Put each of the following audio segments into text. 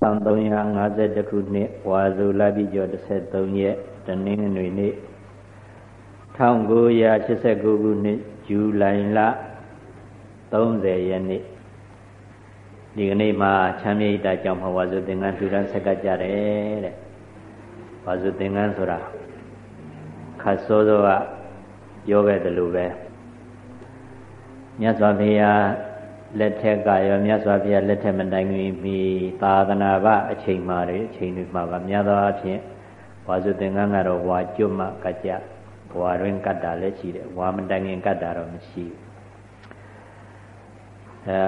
1352ခုနှစ်ဝါဆိုလပြည့်ကျော်13ရက်တနင်္ဂနွေနေ့1989ခုနှစ်ဇူလိုင်လ30ရက်နေ့ဒီကနေ့မှာချမ်းမြေ့တာကြောင့်ဝါဆိုသင်္ကန်းထူထမ်းဆက်ကကြတယ်တဲ့ဝါဆိုသင်္ကန်းဆိုတာခတ်စောစောကပြောခဲ့တယ်လို့ပဲမြတ်စွာဘုရား လက်ထက်ကရောမြတ်စွာဘုရားလက်ထက်မတိုင်ခင်မီသာသနာ့ဘအချိန်မှတွေအချိန်တွေမှာပါများသောအားဖြင့်ဝါစုသင်္ကန်းကတော့ဝါကျွတ်မှကကြဝါရင်းကတ်တာလည်းရှိတယ်ဝါမတိုင်ခင်ကတ်တာတော့မရှိဘူးအဲ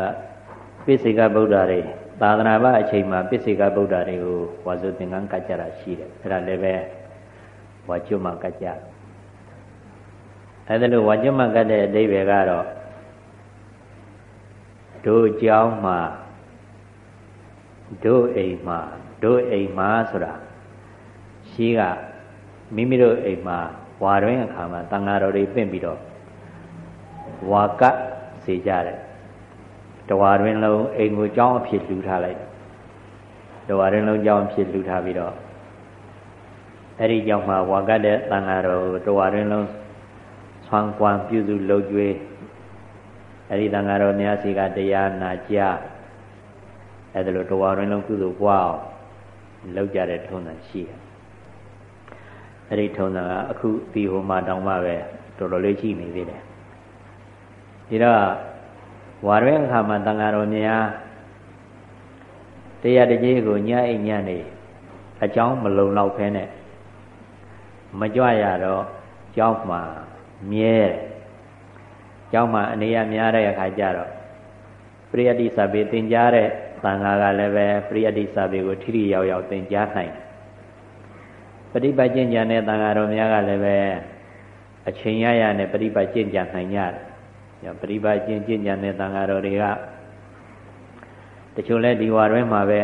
ပိစိကဗုဒ္ဓတွေသာသနာ့ဘအချိန်မှာပိစိကဗုဒ္ဓတွေကိုဝါစုသင်္ကန်းကတ်ကြတာရှိတယ်အဲ့ဒါလည်းပဲဝါကျွတ်မှကတ်ကြအဲ့ဒါလို့ဝါကျွတ်မှကတ်တဲ့အဓိပ္ပာယ်ကတော့ တို့เจ้าမှာတို့အိမ်မှာတို့အိမ်မှာဆိုတာရှိကမိမိတို့အိမ်မှာဝါတွင်အခါမှာတန်ဃာတော်တွေပြင့်ပြီးတော့ဝါကစေကြတယ်တဝါတွင်လုံးအိမ်ကိုเจ้าအဖြစ်လှူထားလိုက်တဝါတွင်လုံးเจ้าအဖြစ်လှူထားပြီးတော့အဲ့ဒီကြောင့်မှဝါကတဲ့တန်ဃာတော်တဝါတွင်လုံးဆွမ်းကွမ်းပြုစုလုပ်ကြွေး အဲ့ဒီတန်ဃာတော်များစီကတရားနာကြားအဲ့ဒါလိုတဝါရင်းလုံးကုသိုလ်ပွားအောင်လောက်ကြတဲ့ထုံးစံရှိတယ်အဲ့ဒီထုံးစံကအခုဒီဟိုမှာတောင်းမှပဲတော်တော်လေးရှိနေသေးတယ်ဒီတော့ဝါရဲအခါမှာတန်ဃာတော်များတရားတကြီးကိုညအိညနေအကြောင်းမလုံလောက်ဖဲနဲ့မကြွရတော့ကြောင်းမှာမြဲတယ် ကျောင်းမှာအနေရများတဲ့အခါကျတော့ပရိယတိစာပေသင်ကြားတဲ့သံဃာကလည်းပဲပရိယတိစာပေကိုထိထိရောက်ရောက်သင်ကြားနိုင်ပฏิပတ်ကျင့်ကြံတဲ့သံဃာတော်များကလည်းပဲအချိန်ရရနဲ့ပฏิပတ်ကျင့်ကြံနိုင်ကြတယ်ပฏิပတ်ကျင့်ကျင့်ကြံတဲ့သံဃာတော်တွေကတချို့လဲဒီဝါတွဲမှာပဲ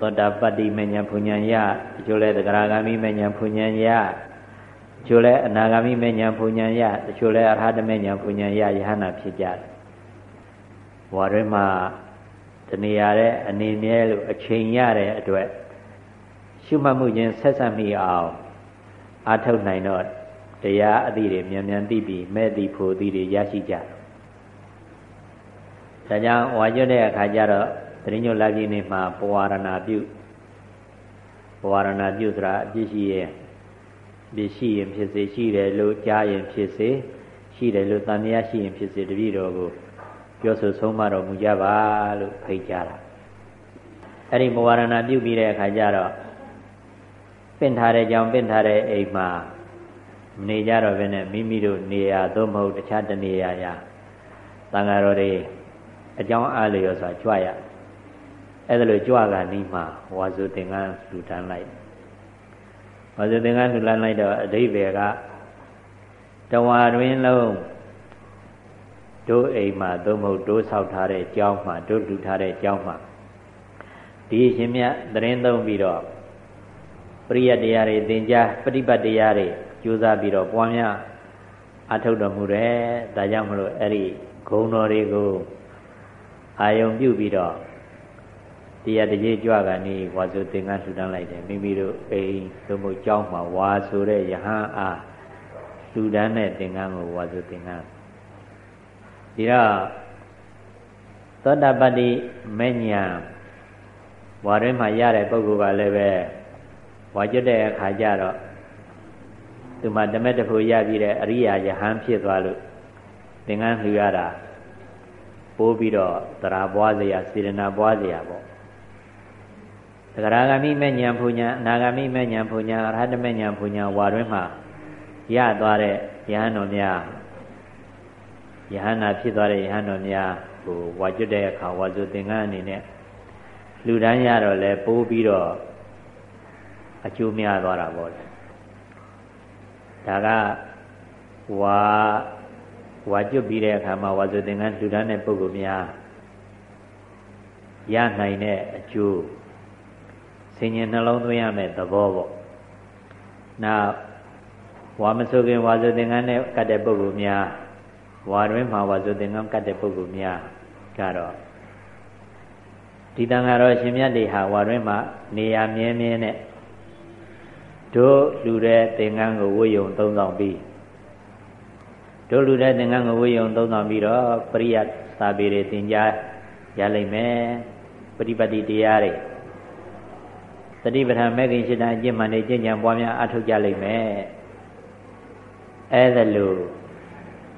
သောတာပတ္တိမဉ္ဇဉ်ဘုံဉ္ဇဉ်ရတချို့လဲသဂရဂามိမဉ္ဇဉ်ဘုံဉ္ဇဉ်ရတ ချို့လဲအနာဂါမိမေညာဘုံညာရတချို့လဲအရဟတမေညာဘုံညာရယဟနာဖြစ်ကြတယ်ဘဝတွင်မှာတဏှာတဲ့အနေမြဲလို့အချိန်ရတဲ့အတွက်ရှုမှတ်မှုချင်းဆက်ဆက်မိအောင်အာထုတ်နိုင်တော့တရားအသည့်တွေမြန်မြန်သိပြီးမဲ့သိဖို့သိတွေရရှိကြတယ်ဒါကြောင့်ဝါကျွတ်တဲ့အခါကျတော့တရင်းညွတ်လာပြည့်နေမှာပဝါရဏပြုပဝါရဏပြုဆိုတာအပြည့်ရှိရဲ့ ဒီရှိရင်ဖြစ်စေရှိတယ်လို့ကြားရင်ဖြစ်စေရှိတယ်လို့တန်မြာရှိရင်ဖြစ်စေတပည့်တော်ကိုပြောဆိုဆုံးမတော်မူကြပါလို့ဖိတ်ကြတာအဲ့ဒီမဝရဏပြုပြီးတဲ့အခါကျတော့ပင့်ထားတဲ့ကြောင်ပင့်ထားတဲ့အိမ်မှာနေကြတော့ပဲနဲ့မိမိတို့နေရာသို့မဟုတ်တခြားတနေရာရာတန်ဃာတော်တွေအကြောင်းအားလျော်စွာကြွရအဲ့ဒါလိုကြွကနီးမှာဝါစုသင်္ကန်းလူတန်းလိုက် ဘာလို့သင်္ကန်းလှူလန်းလိုက်တော့အဓိပ္ပာယ်ကတဝါတွင်လုံးတို့အိမ်မှာသို့မဟုတ်တို့ဆောက်ထားတဲ့ကျောင်းမှာတို့လှူထားတဲ့ကျောင်းမှာဒီရှင်မြတ်သတင်းသုံးပြီးတော့ပရိယတရားတွေသင်ကြားပฏิပတ်တရားတွေကြိုးစားပြီးတော့ပွားများအထုတ်တော်မူတယ်ဒါကြောင့်မလို့အဲ့ဒီဂုံတော်တွေကိုအာယုံပြုပြီးတော့ တရားတကြီးကြွကနေဝါဆိုသင်္ကန်းလှူဒန်းလိုက်တယ်မိမိတို့အိမ်သို့မဟုတ်ကျောင်းမှာဝါဆိုတဲ့ယဟန်အားလှူဒန်းတဲ့သင်္ကန်းကိုဝါဆိုသင်္ကန်းဒီတော့သောတာပတ္တိမဉ္ဇဉ်ဝါရင်းမှာရတဲ့ပုဂ္ဂိုလ်ကလည်းပဲဝါကျွတ်တဲ့အခါကျတော့သူမှတမက်တဖို့ရပြီးတဲ့အရိယာယဟန်ဖြစ်သွားလို့သင်္ကန်းလှူရတာပိုးပြီးတော့သရာပွားစရာစေရနာပွားစရာပေါ့ သဂရာဂမိမဲ့ညာဖူညာအနာဂမိမဲ့ညာဖူညာအရဟတမဲ့ညာဖူညာဝါတွင်မှာရသွားတဲ့ယဟန်တော်များယဟန္တာဖြစ်သွားတဲ့ယဟန်တော်များကိုဝါကျွတ်တဲ့အခါဝါစုသင်္ကန်းအနေနဲ့လူတန်းရတော့လဲပိုးပြီးတော့အကျိုးများသွားတာပေါ့လေဒါကဝါဝါကျွတ်ပြီးတဲ့အခါမှာဝါစုသင်္ကန်းလူတန်းတဲ့ပုဂ္ဂိုလ်များရနိုင်တဲ့အကျိုး ဆင်ញင်နှလုံးသွင်းရမယ်သဘောပေါ့နောက်ဝါမဆိုခင်ဝါဆိုသင်္ကန်းနဲ့ကတ်တဲ့ပုဂ္ဂိုလ်များဝါတွင်မှာဝါဆိုသင်္ကန်းကတ်တဲ့ပုဂ္ဂိုလ်များကတော့ဒီတန်ဃာတော်ရှင်မြတ်တွေဟာဝါတွင်မှာနေရာမြဲမြဲနဲ့တို့လူတဲ့သင်္ကန်းကိုဝိယုံသုံးဆောင်ပြီးတို့လူတဲ့သင်္ကန်းကိုဝိယုံသုံးဆောင်ပြီးတော့ပရိယတ်စာပေတွေသင်ကြားရလိမ့်မယ်ပฏิပတ်တိတရားတွေ သတိပဋ္ဌာန်မဲ့ခင်ရှိတဲ့အကျင့်မှန်တွေကျင့်ကြံပွားများအထောက်ကြလိမ့်မယ်အဲဒါလို့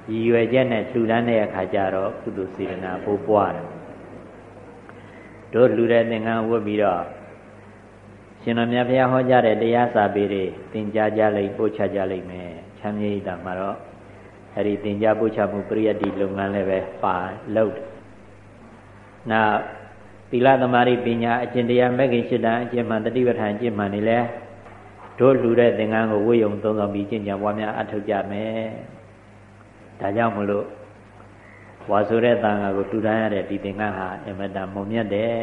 ရည်ရွယ်ချက်နဲ့လှူဒန်းတဲ့အခါကျတော့ကုသိုလ်စေတနာပိုးပွားတယ်တို့လှူတဲ့သင်္ကန်းဝတ်ပြီးတော့ရှင်တော်မြတ်ဘုရားဟောကြားတဲ့တရားစာပေတွေသင်ကြားကြလိမ့်ပို့ချကြလိမ့်မယ်ချမ်းမြေ့တာမှာတော့အဲ့ဒီသင်ကြားပို့ချမှုပရိယတ်တိလုပ်ငန်းလည်းပဲပါလုပ်တယ်။နောက် သီလသမารိပညာအကျင့်တရားမဲ့ခင်ရှစ်တန်အကျင့်မှန်တတိပဋ္ဌာန်အကျင့်မှန်နေလဲတို့လှူတဲ့သင်္ကန်းကိုဝိယုံသုံးဆောင်ပြီးကျင့်ကြံပွားများအထောက်ကြမယ်။ဒါကြောင့်မလို့ဝါဆိုတဲ့တန်ခါကိုတူတန်းရတဲ့ဒီသင်္ကန်းဟာအမတန်မုံမြတ်တဲ့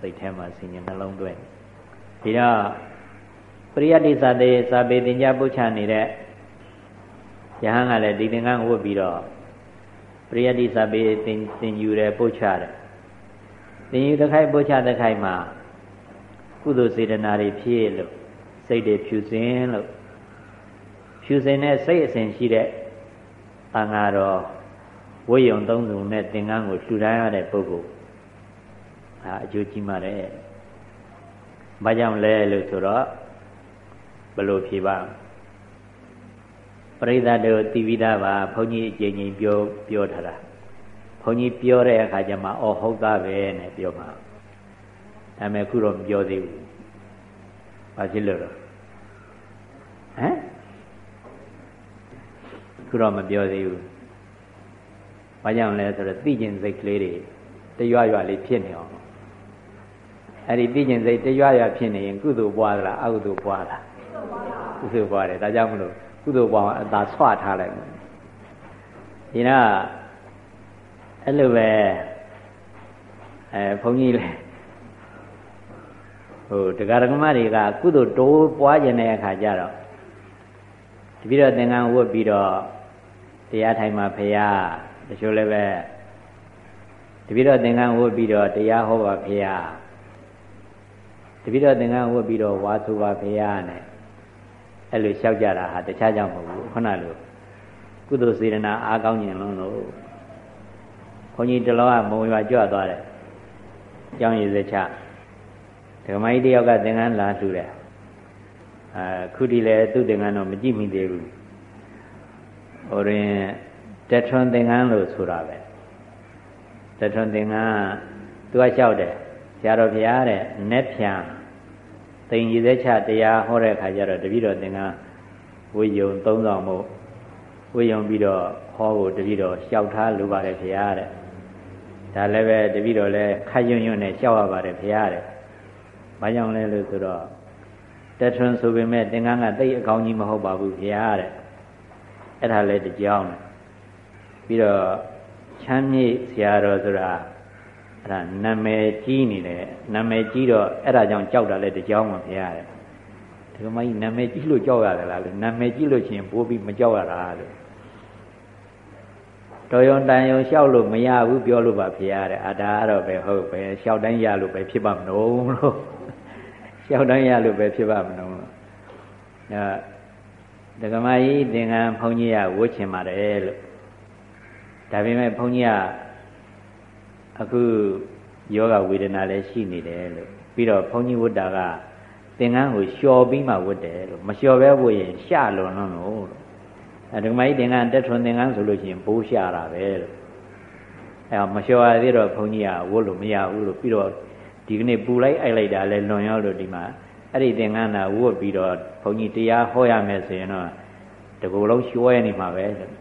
စိတ်ထဲမှာဆင်ញနှလုံးသွင်းဒီတော့ပရိယတ္တိသတေစာပေတင်ကြပုချနေတဲ့ယဟန်ကလည်းဒီသင်္ကန်းဝတ်ပြီးတော့ပရိယတ္တိစာပေသင်သင်ယူတယ်ပုချတယ် သင်ယူတစ်ခိုက်ပုချတစ်ခိုက်မှာကုသိုလ်စေတနာတွေဖြည့်လို့စိတ်တွေဖြူစင်လို့ဖြူစင်တဲ့စိတ်အစဉ်ရှိတဲ့တန်ဃာတော်ဝိယုံသုံးစုံနဲ့သင်္ကန်းကိုလှူဒန်းရတဲ့ပုဂ္ဂိုလ်ဟာအကျိုးကြီးမာတယ်။ဘာကြောင့်လဲလို့ဆိုတော့ဘယ်လိုဖြေပါပရိသတ်တို့သိပြီးသားပါဘုန်းကြီးအကျဉ်းချင်းပြောပြောထားတာ ဘုန်းကြီးပြောတဲ့အခါကျမှအော်ဟုတ်သားပဲနဲ့ပြောမှာဒါပေမဲ့ခုတော့မပြောသေးဘူး။ဘာဖြစ်လို့လဲဟမ်ခုတော့မပြောသေးဘူးဘာကြောင့်လဲဆိုတော့သိကျင်စိတ်ကလေးတွေတရွရွလေးဖြစ်နေအောင်အဲ့ဒီသိကျင်စိတ်တရွရွဖြစ်နေရင်ကုသိုလ်ပွားသလားအကုသိုလ်ပွားလားကုသိုလ်ပွားတယ်ဒါကြောင့်မလို့ကုသိုလ်ပွားအောင်အသာဆွထားလိုက်မယ်ဒီတော့ အဲ့လိုပဲအဲဘုန်းကြီးလေဟိုတရားဓမ္မတွေကကုသိုလ်တိုးပွားခြင်းတဲ့အခါကျတော့တပိတော့သင်္ကန်းဝတ်ပြီးတော့တရားထိုင်မှာဖရာတချို့လည်းပဲတပိတော့သင်္ကန်းဝတ်ပြီးတော့တရားဟောပါဖရာတပိတော့သင်္ကန်းဝတ်ပြီးတော့ဝါဆိုပါဖရာနဲ့အဲ့လိုလျှောက်ကြတာဟာတခြားကြောင့်မဟုတ်ဘူးခုနလိုကုသိုလ်စေတနာအားကောင်းခြင်းလုံးလို့ ခွန်ကြီးတလောကမုံရွာကြွသွားတယ်။ကျောင်းရည်စချဒကမကြီးတယောက်ကသင်္ကန်းလာလှူတယ်။အာခုဒီလေသူ့သင်္ကန်းတော့မကြည့်မိသေးဘူး။ဟိုရင်တထွန်သင်္ကန်းလို့ဆိုတာပဲတထွန်သင်္ကန်းသူကလျှောက်တယ်ဆရာတော်ဘုရားတဲ့နက်ဖြံသိင်ကြီးသက်ချတရားဟောတဲ့အခါကျတော့တပည့်တော်သင်္ကန်းဝိယုံသုံးဆောင်မို့ဝိယုံပြီးတော့ဟောဖို့တပည့်တော်လျှောက်ထားလိုပါတယ်ဘုရားတဲ့ ဒါလည်းပဲတပည့်တော်လည်းခက်ယွံ့ယွံ့နဲ့လျှောက်ရပါတယ်ဘုရားတဲ့ဘာကြောင့်လဲလို့ဆိုတော့တထွန်းဆိုပေမဲ့သင်္ကန်းကတိတ်အကောင်းကြီးမဟုတ်ပါဘူးဘုရားတဲ့အဲ့ဒါလည်းတကြောင်းပြီးတော့ချမ်းမြေ့ဆရာတော်ဆိုတာအဲ့ဒါနာမည်ကြီးနေတယ်နာမည်ကြီးတော့အဲ့ဒါကြောင့်ကြောက်တာလည်းတကြောင်းပါဘုရားတဲ့ဒီကမကြီးနာမည်ကြီးလို့ကြောက်ရတယ်လားလို့နာမည်ကြီးလို့ချင်းပိုးပြီးမကြောက်ရတာလို့ တော်ယုံတန်ယုံလျှောက်လို့မရဘူးပြောလို့ပါဘုရားတဲ့အာဒါကတော့ပဲဟုတ်ပဲလျှောက်တိုင်းရလို့ပဲဖြစ်ပါမလို့လို့လျှောက်တိုင်းရလို့ပဲဖြစ်ပါမလို့လို့အဲဒကမကြီးသင်္ကန်းဘုန်းကြီးကဝှချင်ပါတယ်လို့ဒါပေမဲ့ဘုန်းကြီးကအခုယောဂဝေဒနာလည်းရှိနေတယ်လို့ပြီးတော့ဘုန်းကြီးဝတ်တာကသင်္ကန်းကိုလျှော်ပြီးမှဝတ်တယ်လို့မလျှော်ပဲဝတ်ရင်ရှလွန်လို့လို့ အဲဒကမကြီးသင်္ကန်းတက်ထွန်သင်္ကန်းဆိုလို့ရှိရင်ဘိုးရှတာပဲလို့အဲမလျှော်ရသေးတော့ဘုန်းကြီးကဝတ်လို့မရဘူးလို့ပြီးတော့ဒီကနေ့ပူလိုက်အိုက်လိုက်တာလဲလွန်ရောက်လို့ဒီမှာအဲ့ဒီသင်္ကန်းသာဝတ်ပြီးတော့ဘုန်းကြီးတရားဟောရမယ်ဆိုရင်တော့တကူလုံးရွှဲနေမှာပဲလို့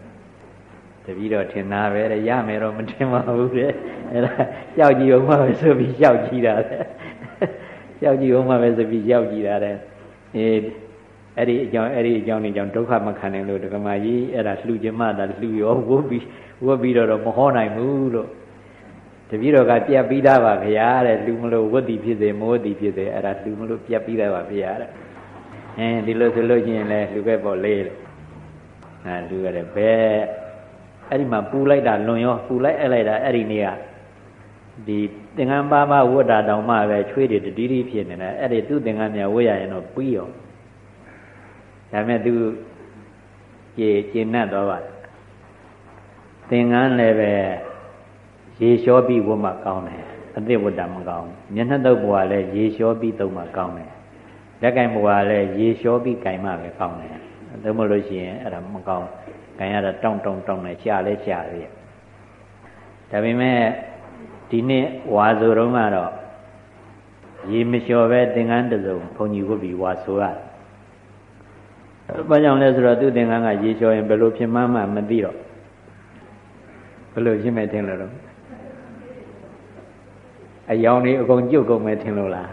တပည့်တော်ထင်တာပဲတဲ့ရမယ်တော့မထင်ပါဘူးတဲ့အဲ့ဒါကြောက်ကြည့်အောင်မှပဲဆိုပြီးကြောက်ကြည့်တာတဲ့ကြောက်ကြည့်အောင်မှပဲဆိုပြီးကြောက်ကြည့်တာတဲ့အေး အဲ့ဒီအကြောင်းအဲ့ဒီအကြောင်းနေကြောင့်ဒုက္ခမခံနိုင်လို့ဒကမာကြီးအဲ့ဒါလှူခြင်းမှသာလှူရောဝုတ်ပြီးဝတ်ပြီးတော့မဟောနိုင်ဘူးလို့တပည့်တော်ကပြက်ပြီးသားပါဗျာတဲ့လှူမလို့ဝတ်တီဖြစ်စေမိုးတီဖြစ်စေအဲ့ဒါလှူမလို့ပြက်ပြီးသားပါဗျာတဲ့အဲဒီလိုဆိုလို့ချင်းလဲလှူခဲ့ပေါ့လေလို့အဲလှူရတယ်ဘယ်အဲ့ဒီမှာပူလိုက်တာလွန်ရောပူလိုက်အဲ့လိုက်တာအဲ့ဒီနေ့ကဒီသင်္ကန်းပါးပါးဝတ်တာတောင်မှပဲချွေးတွေတတိတိဖြစ်နေတယ်အဲ့ဒီသူ့သင်္ကန်းများဝတ်ရရင်တော့ပြီးရော ဒါမဲ့သူကျေကျေနပ်တော့ပါသင်္ကန်းလည်းပဲရေလျှောပြီးဝတ်မှကောင်းတယ်အသစ်ဝတ်တာမကောင်းမျက်နှာတုပ်ဘဝလည်းရေလျှောပြီးသုံးမှကောင်းတယ်လက်ကင်ဘဝလည်းရေလျှောပြီးကင်မှပဲကောင်းတယ်သို့မဟုတ်လို့ရှိရင်အဲ့ဒါမကောင်းကင်ရတာတောင်းတောင်းတောင်းနဲ့ရှာလဲရှာရဒါပေမဲ့ဒီနေ့ဝါဆိုတော့ကတော့ရေမလျှော်ပဲသင်္ကန်းတစုံဘုံကြီးဝတ်ပြီးဝါဆိုရတယ်။ ဘာကြောင့်လဲဆိုတော့သူသင်္ကန်းကရေလျှော်ရင်ဘယ်လိုဖြစ်မှန်းမှမသိတော့ဘယ်လိုဖြစ်မဲ့ထင်လို့တော့အယောင်တွေအကုန်ကြုတ်ကုန်မဲ့ထင်လို့လား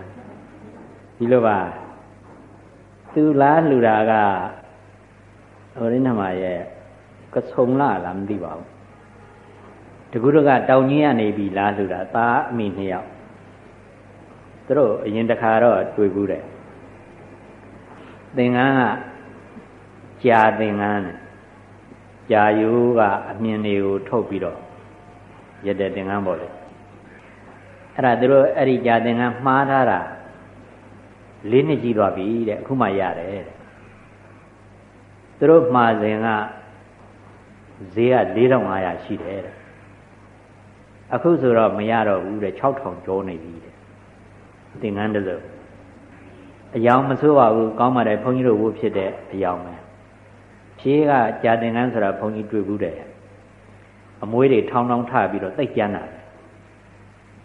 ဒီလိုပါသူလားလှူတာကဟိုရင်းနမရဲ့ကဆုံလားလားမသိပါဘူးတကူတော့ကတောင်ကြီးကနေပြီလားလှူတာသားအမိနှစ်ယောက်သူတို့အရင်တခါတော့တွေ့ဘူးတဲ့သင်္ကန်းက ကြာသင်္ကန်းနဲ့ကြာယူကအမြင်တွေကိုထုတ်ပြီးတော့ရက်တဲ့သင်္ကန်းပေါ့လေအဲ့ဒါသူတို့အဲ့ဒီကြာသင်္ကန်းမှားထားတာလေးနှစ်ကြီးသွားပြီတဲ့အခုမှရတယ်တဲ့သူတို့မှားစဉ်ကဈေးက4500ရှိတယ်တဲ့အခုဆိုတော့မရတော့ဘူးတဲ့6000ကျော်နေပြီတဲ့သင်္ကန်းတစုံအယောင်မဆိုးပါဘူးကောင်းပါတယ်ဘုန်းကြီးတို့ဝုဖြစ်တဲ့အယောင်ပဲ ဖြေးကကြာသင်္ကန်းဆိုတာဘုန်းကြီးတွေ့ဘူးတဲ့အမွေးတွေထောင်းထောင်းထပြီးတော့တိတ်ကြမ်းတာ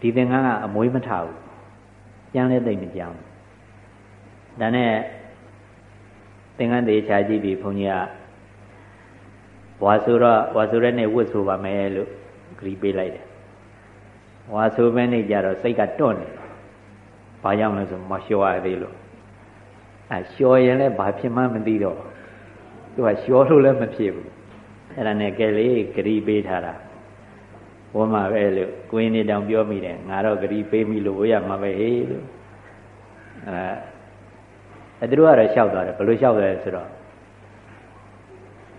ဒီသင်္ကန်းကအမွေးမထဘူးကြမ်းလဲတိတ်မကြမ်းဒါနဲ့သင်္ကန်းသေးချာကြည့်ပြီးဘုန်းကြီးကဝါဆိုတော့ဝါဆိုတဲ့နေ့ဝတ်ဆိုပါမယ်လို့ဂရီပေးလိုက်တယ်ဝါဆိုမဲနေ့ကျတော့စိတ်ကတွန့်နေဘာကြောင့်လဲဆိုမလျှော်ရသေးလို့အဲလျှော်ရင်လည်းဘာဖြစ်မှမသိတော့ သူကလျှော်လို့လည်းမဖြစ်ဘူးအဲ့ဒါနဲ့ကဲလေဂရီပေးထားတာဝမ်းမှာပဲလို့ကိုင်းနေတောင်ပြောမိတယ်ငါတော့ဂရီပေးမိလို့ဝေးရမှာပဲဟေးလို့အဲအဲသူတို့ကတော့လျှောက်သွားတယ်ဘယ်လိုလျှောက်လဲဆိုတော့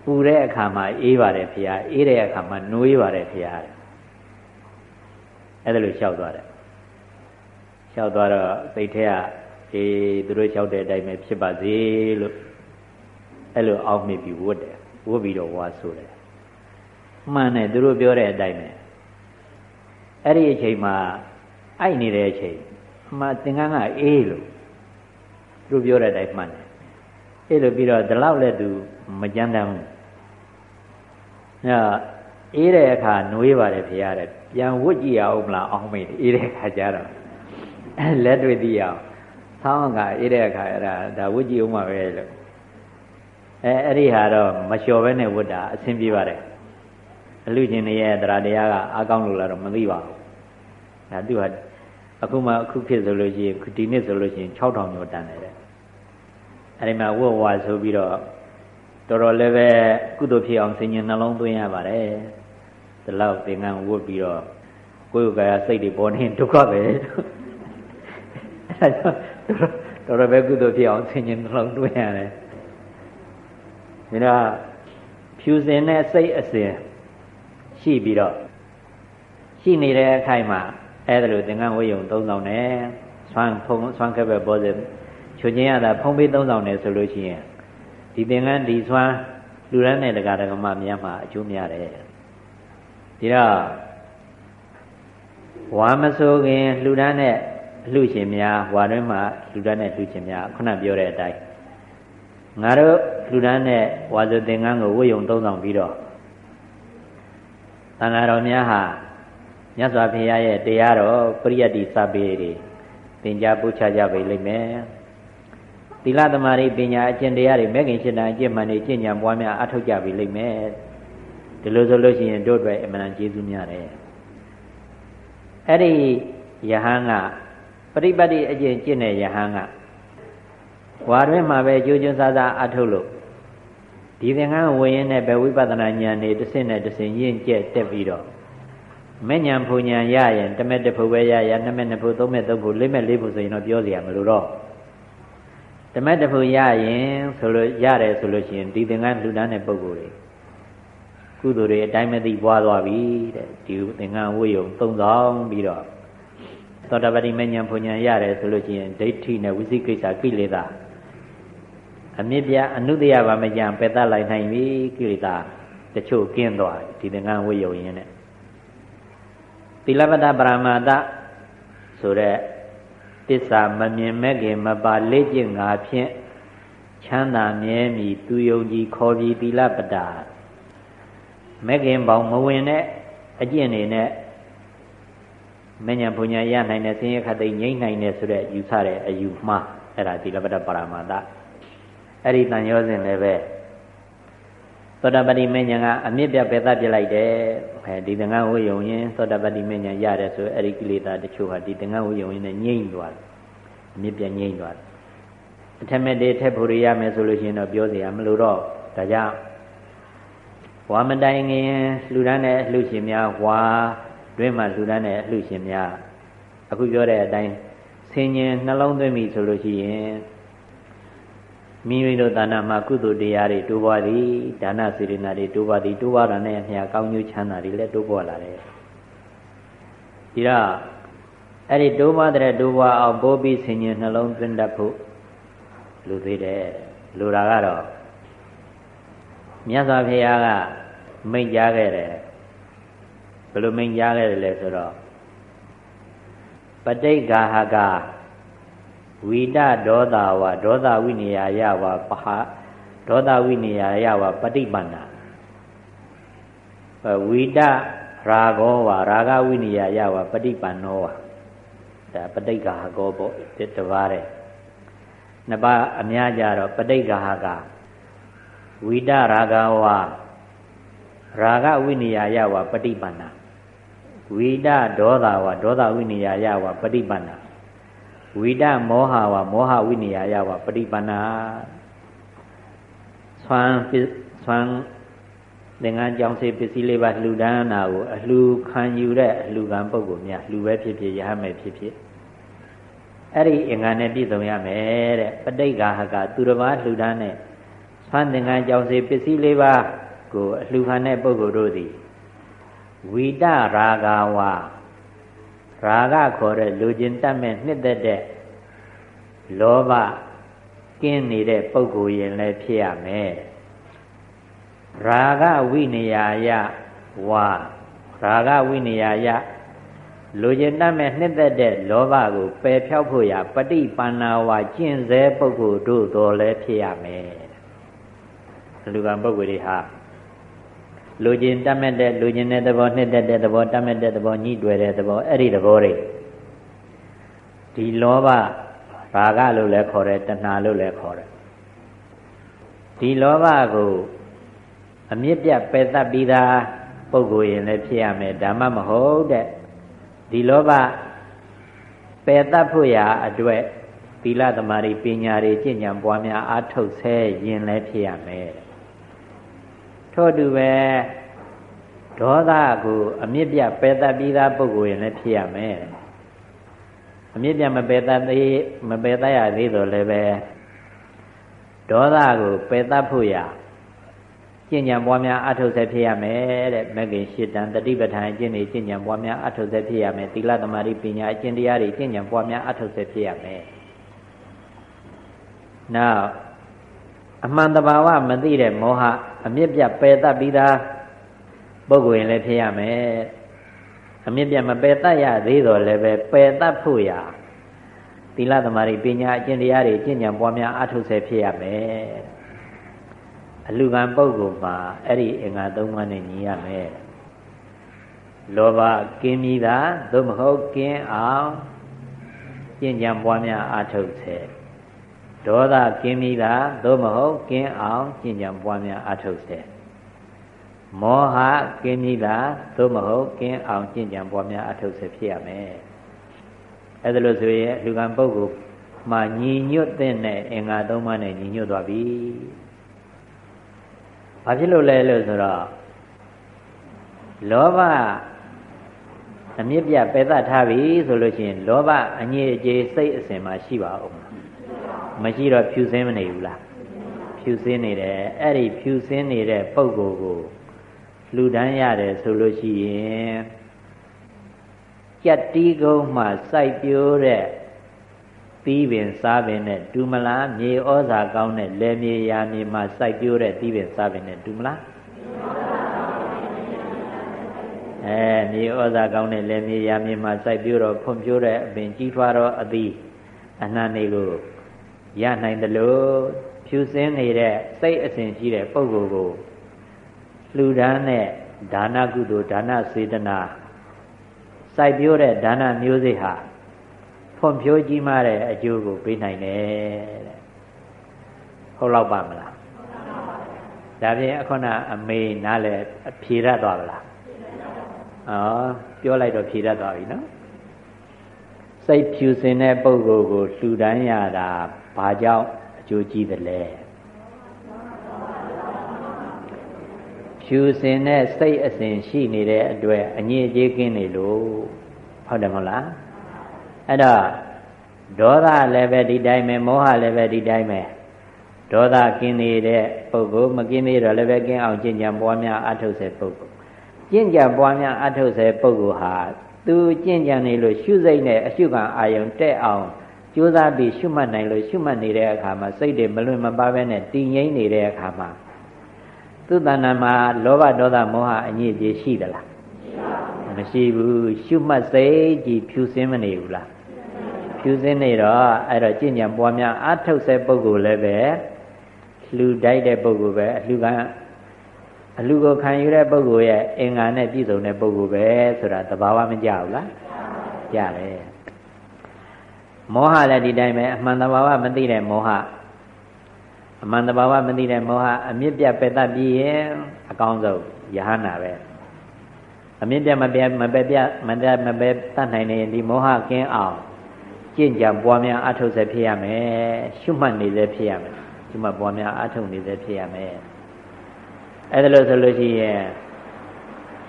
ပူတဲ့အခါမှာအေးပါတယ်ဖရာအေးတဲ့အခါမှာနှွေးပါတယ်ဖရာတဲ့အဲ့ဒါလိုလျှောက်သွားတယ်လျှောက်သွားတော့စိတ်ထဲကအေးသူတို့လျှောက်တဲ့အတိုင်းပဲဖြစ်ပါစေလို့ အဲ့လိုအောက်မြစ်ပြီးဝတ်တယ်ဝတ်ပြီးတော့ဝါဆိုတယ်မှန်တယ်သူတို့ပြောတဲ့အတိုင်းပဲအဲ့ဒီအချိန်မှာအိုက်နေတဲ့အချိန်အမှသင်္ကန်းကအေးလို့သူတို့ပြောတဲ့အတိုင်းမှန်တယ်အေးလို့ပြီးတော့ဒီလောက်လည်းသူမကြမ်းတမ်းဘူးအဲအေးတဲ့အခါနှွေးပါတယ်ဖေရတဲ့ပြန်ဝတ်ကြည့်ရအောင်မလားအောင်းမေးအေးတဲ့အခါကျတော့လက်တွေ့သိရအောင်ဆောင်းကအေးတဲ့အခါအဲ့ဒါဒါဝတ်ကြည့်အောင်ပါပဲလို့ အဲအဲ့ဒီဟာတော့မလျှော်ဘဲနဲ့ဝတ်တာအဆင်ပြေပါတယ်အလူချင်းတွေရဲ့တရားတရားကအကောင်းလို့လားတော့မသိပါဘူးဒါသူကအခုမှအခုဖြစ်ဆိုလို့ရှိရင်ဒီနေ့ဆိုလို့ရှိရင်6000ကျော်တန်တယ်တဲ့အဲ့ဒီမှာဝတ်ဝါဆိုပြီးတော့တော်တော်လည်းပဲကုသိုလ်ဖြစ်အောင်ဆင်ញင်နှလုံးသွင်းရပါတယ်ဒီလောက်သင်္ကန်းဝတ်ပြီးတော့ကိုယ်ကိုယ်ကစိတ်တွေပေါ်နေဒုက္ခပဲအဲ့ဒါကြောင့်တော်တော်ပဲကုသိုလ်ဖြစ်အောင်ဆင်ញင်နှလုံးသွင်းရတယ် ဒါတော့ဖြူစင်တဲ့စိတ်အစဉ်ရှိပြီးတော့ရှိနေတဲ့အခိုက်မှာအဲ့ဒါလိုသင်္ကန်းဝိယုံ3000နဲ့ဆွမ်းဖုံဆွမ်းခက်ပဲပေါ်စေချွချင်းရတာဖုံးပေး3000နဲ့ဆိုလို့ရှိရင်ဒီသင်္ကန်းဒီဆွမ်းလူရမ်းတဲ့တရားဓမ္မများမှာအကျိုးများတယ်ဒီတော့ဝါမဆိုခင် လူရမ်းတဲ့လူရှင်များဝါတွင်းမှာလူရမ်းတဲ့လူရှင်များခုနပြောတဲ့အတိုင်း ငါတို့လူရမ်းတဲ့ဝါဇသင်္ကန်းကိုဝိယုံ3000ပြီးတော့သံဃာတော်များဟာမြတ်စွာဘုရားရဲ့တရားတော်ပရိယတ္တိစပေတွေသင်ကြားပို့ချကြပေလိမ့်မယ်သီလသမารိပညာအကျင့်တရားတွေမဲ့ခင်ရှင်တန်အကျင့်မှန်တွေကျင့်ကြံပွားများအထောက်ကြပြီလိမ့်မယ်ဒီလိုဆိုလို့ရှိရင်တို့အတွက်အမှန်ကျေးဇူးများတယ်အဲ့ဒီယဟန်ကပရိပတ်တိအကျင့်ကျင့်တဲ့ယဟန်က ဝါတွင်မှာပဲကြိုးကျွန်းစားစားအထုတ်လို့ဒီသင်္ကန်းဝင်ရင်နဲ့ပဲဝိပဿနာဉာဏ်နေတစ်စင်းနဲ့တစ်စင်းရင့်ကျက်တက်ပြီးတော့မဲ့ညာဖူညာရရင်တမက်တဖူပဲရရနှစ်မက်နှစ်ဖူသုံးမက်သုံးဖူလေးမက်လေးဖူဆိုရင်တော့ပြောစရာမလိုတော့တမက်တဖူရရင်ဆိုလို့ရတယ်ဆိုလို့ရှိရင်ဒီသင်္ကန်းလှူဒန်းတဲ့ပုံကိုယ်တွေကုသိုလ်တွေအတိုင်းမသိပွားသွားပြီတဲ့ဒီသင်္ကန်းဝိယုံသုံးဆောင်ပြီးတော့သောတာပတိမဉ္ဇဉ်ဘုံဉဏ်ရတယ်ဆိုလို့ရှိရင်ဒိဋ္ဌိနဲ့ဝိသိကိစ္စကိလေသာ အမြင့်ပြအနုတ္တယဘာမကြံပယ်တတ်လိုက်နိုင်ပြီကိလေသာတချို့ကင်းသွားဒီသင်္ကန်းဝိယုံရင်နဲ့သီလပတ္တပရမတဆိုတဲ့တစ္ဆာမမြင်မဲ့ခင်မပါလေ့ကျင့်ငါဖြင့်ချမ်းသာမြဲမည်သူယုံကြည်ခေါ်ပြီးသီလပတ္တမဲ့ခင်ပေါင်းမဝင်တဲ့အကျင့်နေနဲ့မဉ္ဇဉ်ဘုံညာရနိုင်တဲ့ဆင်းရဲခတ်သိငြိမ့်နိုင်တဲ့ဆိုတဲ့ယူဆတဲ့အယူမှားအဲ့ဒါသီလပတ္တပရမတ အဲ့ဒီတန်ရောစဉ်လည်းပဲသောတာပတိမဉ္ဇဉ်ကအမြင့်ပြပဲသတ်ပြလိုက်တယ်အဲဒီသင်္ကန်းဝိယုံရင်သောတာပတိမဉ္ဇဉ်ရတယ်ဆိုအဲ့ဒီကိလေသာတချို့ဟာဒီသင်္ကန်းဝိယုံရင်နဲ့ငြိမ့်သွားတယ်အမြင့်ပြငြိမ့်သွားတယ်အထက်မဲ့တေထက်ဖို့ရရမယ်ဆိုလို့ရှိရင်တော့ပြောစရာမလိုတော့ဒါကြောင့်ဝါမတိုင်ခင်လှူဒန်းတဲ့အလှရှင်များဝါတွင်းမှာလှူဒန်းတဲ့အလှရှင်များအခုပြောတဲ့အတိုင်းဆင်ញင်နှလုံးသွင်းပြီဆိုလို့ရှိရင် မိမိတို့ဒါနမှာကုသိုလ်တရားတွေတိုးပွားသည်ဒါနစေရနာတွေတိုးပွားသည်တိုးပွားတာနဲ့အမျှကောင်းကျိုးချမ်းသာတွေလည်းတိုးပွားလာတယ်ဒီတော့အဲ့ဒီတိုးပွားတဲ့တိုးပွားအောင်ပိုးပြီးဆင်ញင်နှလုံးသွင်းတတ်ဖို့လူသေးတယ်လူတာကတော့မြတ်စွာဘုရားကမိန့်ကြားခဲ့တယ်ဘယ်လိုမိန့်ကြားခဲ့တယ်လဲဆိုတော့ပဋိက္ခာဟက ဝိတဒေါသဝဒေါသဝိနည်းယဝပဟဒေါသဝိနည်းယဝပฏิပန္နာဝိတရာဂောဝရာဂဝိနည်းယဝပฏิပန္နောဝဒါပဋိက္ခာဟကောပေါ့တပါးတဲ့နှစ်ပါးအများကြတော့ပဋိက္ခာဟကဝိတရာဂဝရာဂဝိနည်းယဝပฏิပန္နာဝိတဒေါသဝဒေါသဝိနည်းယဝပฏิပန္နာ ဝိတမောဟဝမောဟဝိနည်းယဝပฏิပန္နာဆွမ်းဆွမ်းသင်္ကန်းကြောင့်စေပစ္စည်းလေးပါလှူဒန်းတာကိုအလှူခံယူတဲ့အလှူခံပုဂ္ဂိုလ်များလှူပဲဖြစ်ဖြစ်ရဟမယ်ဖြစ်ဖြစ်အဲ့ဒီအင်္ဂါနဲ့ပြည့်စုံရမယ်တဲ့ပဋိက္ခာဟကသူတစ်ပါးလှူဒန်းတဲ့ဆွမ်းသင်္ကန်းကြောင့်စေပစ္စည်းလေးပါကိုအလှူခံတဲ့ပုဂ္ဂိုလ်တို့သည်ဝိတရာဂဝါ ရာဂခေါ်တဲ့လူကျင်တတ်မဲ့နှစ်သက်တဲ့လောဘကင်းနေတဲ့ပုဂ္ဂိုလ်ရင်လည်းဖြစ်ရမယ်ရာဂဝိနည်းယဝါရာဂဝိနည်းယလူကျင်တတ်မဲ့နှစ်သက်တဲ့လောဘကိုပယ်ဖြောက်ဖို့ရပฏิပန္နာဝါကျင့်စေပုဂ္ဂိုလ်တို့တော်လည်းဖြစ်ရမယ်လူကံပုဂ္ဂိုလ်တွေဟာ လူကျင်တတ်မဲ့တဲ့လူကျင်တဲ့သဘောနှစ်သက်တဲ့သဘောတတ်မဲ့တဲ့သဘောညှိတွေ့တဲ့သဘောအဲ့ဒီသဘောတွေဒီလောဘရာဂလို့လည်းခေါ်တယ်တဏှာလို့လည်းခေါ်တယ်ဒီလောဘကိုအမြင့်ပြတ်ပယ်တတ်ပြီးသားပုဂ္ဂိုလ်ရင်လည်းဖြစ်ရမယ်ဓမ္မမဟုတ်တဲ့ဒီလောဘပယ်တတ်ဖို့ရာအတွက်သီလသမารိပညာတွေကျင့်ကြံပွားများအားထုတ်ဆဲရင်လည်းဖြစ်ရမယ် ထို့တူပဲဒေါသကိုအမြင့်ပြပယ်တတ်ပြီးသားပုဂ္ဂိုလ်ရင်လည်းဖြစ်ရမယ်အမြင့်ပြမပယ်တတ်သေးမပယ်တတ်ရသေးတော့လည်းပဲဒေါသကိုပယ်တတ်ဖို့ရာကျင့်ကြံပွားများအထုတ်ဆက်ဖြစ်ရမယ်တဲ့မဂ္ဂင်ရှစ်တန်တတိပဋ္ဌာန်အကျင့်တွေကျင့်ကြံပွားများအထုတ်ဆက်ဖြစ်ရမယ်သီလသမารိပညာအကျင့်တရားတွေကျင့်ကြံပွားများအထုတ်ဆက်ဖြစ်ရမယ်နောက်အမှန်တဘာဝမသိတဲ့မောဟ အမြင့်ပြပယ်တတ်ပြီးသားပုဂ္ဂိုလ်ရင်လည်းဖြစ်ရမယ်အမြင့်ပြမပယ်တတ်ရသေးတော့လည်းပဲပယ်တတ်ဖို့ရာသီလသမารိပညာအကျင့်တရားတွေကျင့်ကြံပွားများအထုတ်ဆက်ဖြစ်ရမယ်အလူကံပုဂ္ဂိုလ်မှာအဲ့ဒီအင်္ဂါ၃ပါးနဲ့ညီရမယ်လောဘကင်းပြီးသားသို့မဟုတ်ကင်းအောင်ကျင့်ကြံပွားများအထုတ်ဆက် ဒေါသကင်းပြီးသားသို့မဟုတ်ကင်းအောင်ကျင့်ကြံပွားများအထုတ်ဆက်မောဟကင်းပြီးသားသို့မဟုတ်ကင်းအောင်ကျင့်ကြံပွားများအထုတ်ဆက်ဖြစ်ရမယ်အဲ့ဒါလို့ဆိုရင်လူကံပုဂ္ဂိုလ်မှာညီညွတ်တဲ့အင်္ဂါ၃ပါးနဲ့ညီညွတ်သွားပြီဘာဖြစ်လို့လဲလို့ဆိုတော့လောဘအမြင့်ပြပယ်သထားပြီဆိုလို့ရှိရင်လောဘအငြိအကျေစိတ်အစဉ်မှာရှိပါဦး မရှိတော့ဖြူစင်းမနေဘူးလားဖြူစင်းနေတယ်အဲ့ဒီဖြူစင်းနေတဲ့ပုံကိုယ်ကိုလှူဒန်းရတယ်ဆိုလို့ရှိရင်ကြက်တီးကုန်းမှစိုက်ပျိုးတဲ့သီးပင်စားပင်နဲ့တူမလားမြေဩဇာကောင်းတဲ့လယ်မြေယာမြေမှာစိုက်ပျိုးတဲ့သီးပင်စားပင်နဲ့တူမလားအဲမြေဩဇာကောင်းတဲ့လယ်မြေယာမြေမှာစိုက်ပျိုးတော့ဖွံ့ဖြိုးတဲ့အပင်ကြီးထွားတော့အသီးအနှံ့တွေကို ရနိုင်တယ်လို့ဖြူစင်းနေတဲ့စိတ်အစဉ်ရှိတဲ့ပုဂ္ဂိုလ်ကိုလှူဒန်းတဲ့ဒါနကုသိုလ်ဒါနစေတနာစိုက်ပျိုးတဲ့ဒါနမျိုးစေ့ဟာဖွံ့ဖြိုးကြီးမားတဲ့အကျိုးကိုပေးနိုင်တယ်တဲ့ဟုတ်လောက်ပါမလားဒါဖြင့်အခုနအမေနားလဲဖြေရသွားပါလားဩပြောလိုက်တော့ဖြေရသွားပြီနော်စိတ်ဖြူစင်တဲ့ပုဂ္ဂိုလ်ကိုလှူဒန်းရတာ ဘာကြောင့်အကျိုးကြီးသလဲဖြူစင်တဲ့စိတ်အစဉ်ရှိနေတဲ့အတွက်အငြိအကျေးကင်းနေလို့ဟုတ်တယ်မဟုတ်လားအဲ့တော့ဒေါသလည်းပဲဒီတိုင်းပဲမောဟလည်းပဲဒီတိုင်းပဲဒေါသကင်းနေတဲ့ပုဂ္ဂိုလ်မကင်းသေးတော့လည်းပဲကင်းအောင်ကျင့်ကြံပွားများအထုတ်စေပုဂ္ဂိုလ်ကျင့်ကြံပွားများအထုတ်စေပုဂ္ဂိုလ်ဟာသူကျင့်ကြံနေလို့ရှုစိတ်နဲ့အရှုခံအာယုံတက်အောင် ကြိုးစားပြီးရှုမှတ်နိုင်လို့ရှုမှတ်နေတဲ့အခါမှာစိတ်တွေမလွင်မပါပဲနဲ့တည်ငြိမ်နေတဲ့အခါမှာသူ့တဏ္ဍာမှာလောဘဒေါသမောဟအညစ်အကြေးရှိသလားမရှိဘူးရှုမှတ်စိတ်ကြည်ဖြူစင်းမနေဘူးလားဖြူစင်းနေတော့အဲ့တော့ကျင့်ကြံပွားများအထုတ်ဆဲပုဂ္ဂိုလ်လည်းပဲလှူတိုက်တဲ့ပုဂ္ဂိုလ်ပဲအလှူကအလှူကိုခံယူတဲ့ပုဂ္ဂိုလ်ရဲ့အင်္ဂါနဲ့ပြည့်စုံတဲ့ပုဂ္ဂိုလ်ပဲဆိုတာသဘာဝမကြဘူးလားကြတယ် မောဟလည်းဒီတိုင်းပဲအမှန်တဘာဝမသိတဲ့မောဟအမှန်တဘာဝမသိတဲ့မောဟအမြင့်ပြတ်ပယ်တတ်ပြီးရင်အကောင်းဆုံးယဟနာပဲအမြင့်ပြတ်မပြတ်မပယ်ပြတ်မတတ်မပယ်တတ်နိုင်နေဒီမောဟကင်းအောင်ကျင့်ကြံပွားများအထုတ်စေဖြစ်ရမယ်ရှုမှတ်နေစေဖြစ်ရမယ်ရှုမှတ်ပွားများအထုတ်နေစေဖြစ်ရမယ်အဲ့ဒါလို့ဆိုလို့ရှိရင်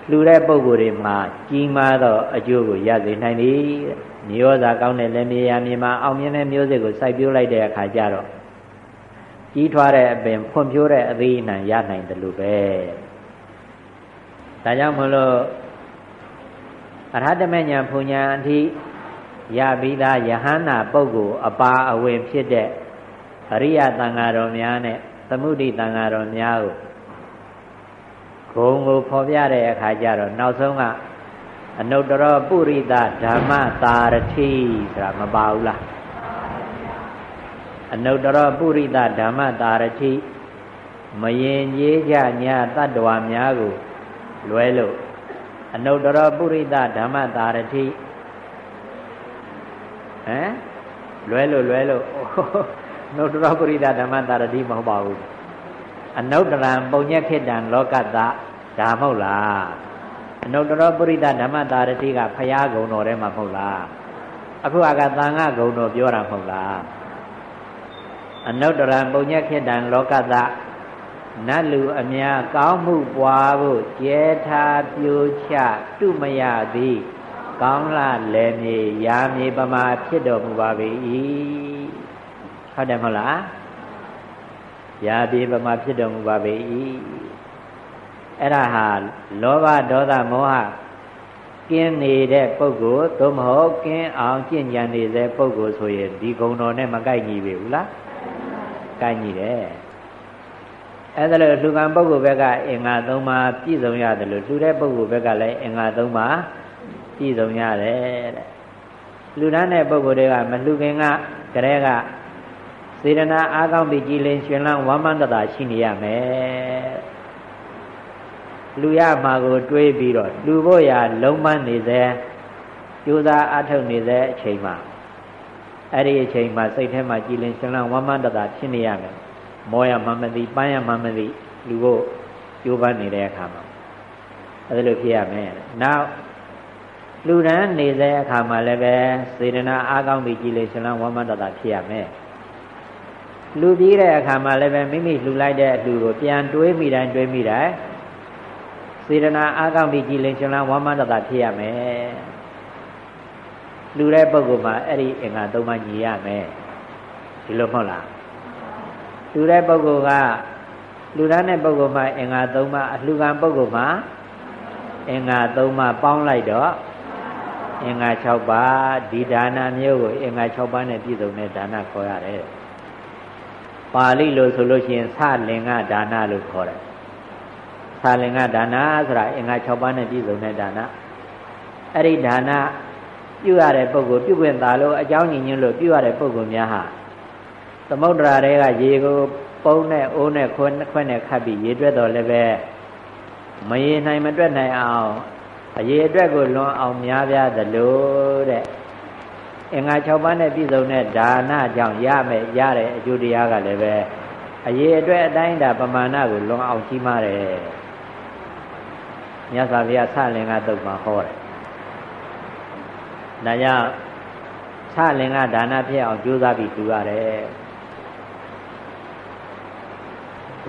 လှူတဲ့ပုံကိုယ်တွေမှာကြီးမားသောအကျိုးကိုရစေနိုင်သည် မျိုးစာကောင်းတဲ့လက်မြေယာမြေမှာအောင်မြင်တဲ့မျိုးစေ့ကိုစိုက်ပျိုးလိုက်တဲ့အခါကျတော့ကြီးထွားတဲ့အပင်ဖွံ့ဖြိုးတဲ့အသီးအနှံရနိုင်တယ်လို့ပဲဒါကြောင့်မလို့အရဟတမဉ္ဇဉ်ဘုံညာအထိရပြီးသားယဟန္တာပုဂ္ဂိုလ်အပါအဝင်ဖြစ်တဲ့အရိယသံဃာတော်များနဲ့သမုဒိသံဃာတော်များကိုဂုံကိုဖော်ပြတဲ့အခါကျတော့နောက်ဆုံးက အနုတ္တရပုရိသဓမ္မတာရတိဆိုတာမပါဘူးလားအနုတ္တရပုရိသဓမ္မတာရတိမရင်ကြီးကြညာတတ္တဝါများကိုလွဲလို့အနုတ္တရပုရိသဓမ္မတာရတိဟမ်လွဲလို့လွဲလို့နုတ္တရပုရိသဓမ္မတာရတိမဟုတ်ပါဘူးအနုတ္တရံပုံညက်ခိတံလောကတဒါမဟုတ်လား အနုတ္တရပုရိသဓမ္မတာရတိကဖရာဂုံတော်ထဲမှာမဟုတ်လားအခုကသံဃာဂုံတော်ပြောတာမဟုတ်လားအနုတ္တရံပုံညက်ခိတံလောကတနတ်လူအများကောင်းမှုပွားဖို့ကျဲထားပြိုချတုမရသည်ကောင်းလာလေမြေရာမြေပမာဖြစ်တော်မူပါ၏ဟုတ်တယ်မဟုတ်လားရာပြေပမာဖြစ်တော်မူပါ၏ အဲ့ဒါဟာလောဘဒေါသမောဟကင်းနေတဲ့ပုဂ္ဂိုလ်သို့မဟုတ်ကင်းအောင်ကျင့်ကြံနေတဲ့ပုဂ္ဂိုလ်ဆိုရင်ဒီဂုဏ်တော်နဲ့မကိုက်ညီပြီဘူးလားကိုက်ညီတယ်အဲ့ဒါလို့လူကံပုဂ္ဂိုလ်ဘက်ကအင်္ဂါ၃ပါးပြည့်စုံရတယ်လို့လူတဲ့ပုဂ္ဂိုလ်ဘက်ကလည်းအင်္ဂါ၃ပါးပြည့်စုံရတယ်တဲ့လူတန်းတဲ့ပုဂ္ဂိုလ်တွေကမလူခင်ကကလေးကစေတနာအားကောင်းပြီးကြည်လင်ရှင်လန်းဝမ်းမန္တတာရှိနေရမယ် လူရမှာကိုတွေးပြီးတော့လူဖို့ရာလုံးမနေစေကြိုးစားအားထုတ်နေစေအချိန်မှာအဲ့ဒီအချိန်မှာစိတ်ထဲမှာကြည်လင်ရှင်လန်းဝမ်းမန္တတာဖြစ်နေရမယ်မောရမှမသိပန်းရမှမသိလူဖို့ကြိုးပမ်းနေတဲ့အခါမှာအဲ့ဒါလိုဖြစ်ရမယ်နောက်လူရန်နေတဲ့အခါမှာလည်းပဲစေတနာအားကောင်းပြီးကြည်လင်ရှင်လန်းဝမ်းမန္တတာဖြစ်ရမယ်လူပြီးတဲ့အခါမှာလည်းပဲမိမိလှူလိုက်တဲ့လူကိုပြန်တွေးမိတိုင်းတွေးမိတိုင်း စေတနာအားကောင်းပြီးကြည်လင်ရှင်လန်းဝမ်းမန္တတာဖြစ်ရမယ်လူတဲ့ပုဂ္ဂိုလ်မှာအဲ့ဒီအင်္ဂါသုံးပါးညီရမယ်ဒီလိုမဟုတ်လားလူတဲ့ပုဂ္ဂိုလ်ကလူသားတဲ့ပုဂ္ဂိုလ်မှာအင်္ဂါ၃ပါးအလှူခံပုဂ္ဂိုလ်မှာအင်္ဂါ၃ပါးပေါင်းလိုက်တော့အင်္ဂါ6ပါးဒီဒါနမျိုးကိုအင်္ဂါ6ပါးနဲ့ပြည့်စုံတဲ့ဒါနခေါ်ရတယ်ပါဠိလိုဆိုလို့ရှိရင်သလင်္ကဒါနလို့ခေါ်တယ် သလင်္ကဒါနဆိုတာအင်္ဂါ6ပါးနဲ့ပြည့်စုံတဲ့ဒါနအဲ့ဒီဒါနပြုရတဲ့ပုဂ္ဂိုလ်ပြုခွင့်သာလို့အကြောင်းညင်ညွတ်လို့ပြုရတဲ့ပုဂ္ဂိုလ်များဟာသမုဒ္ဒရာတွေကရေကိုပုံနဲ့အိုးနဲ့ခွန်းခွန်းနဲ့ခတ်ပြီးရေတွက်တော်လည်းပဲမရေနိုင်မတွက်နိုင်အောင်အရေအတွက်ကိုလွန်အောင်များပြားသလိုတဲ့အင်္ဂါ6ပါးနဲ့ပြည့်စုံတဲ့ဒါနကြောင့်ရမယ်ရတဲ့အကျိုးတရားကလည်းပဲအရေအတွက်အတိုင်းဒါပမာဏကိုလွန်အောင်ကြီးမားတယ် မြတ်စွာဘုရားဆလင်္ကသုတ်မှာဟောတယ်ဒါကြောင့်ဆလင်္ကဒါနဖြစ်အောင်ကြိုးစားပြီးတူရတယ်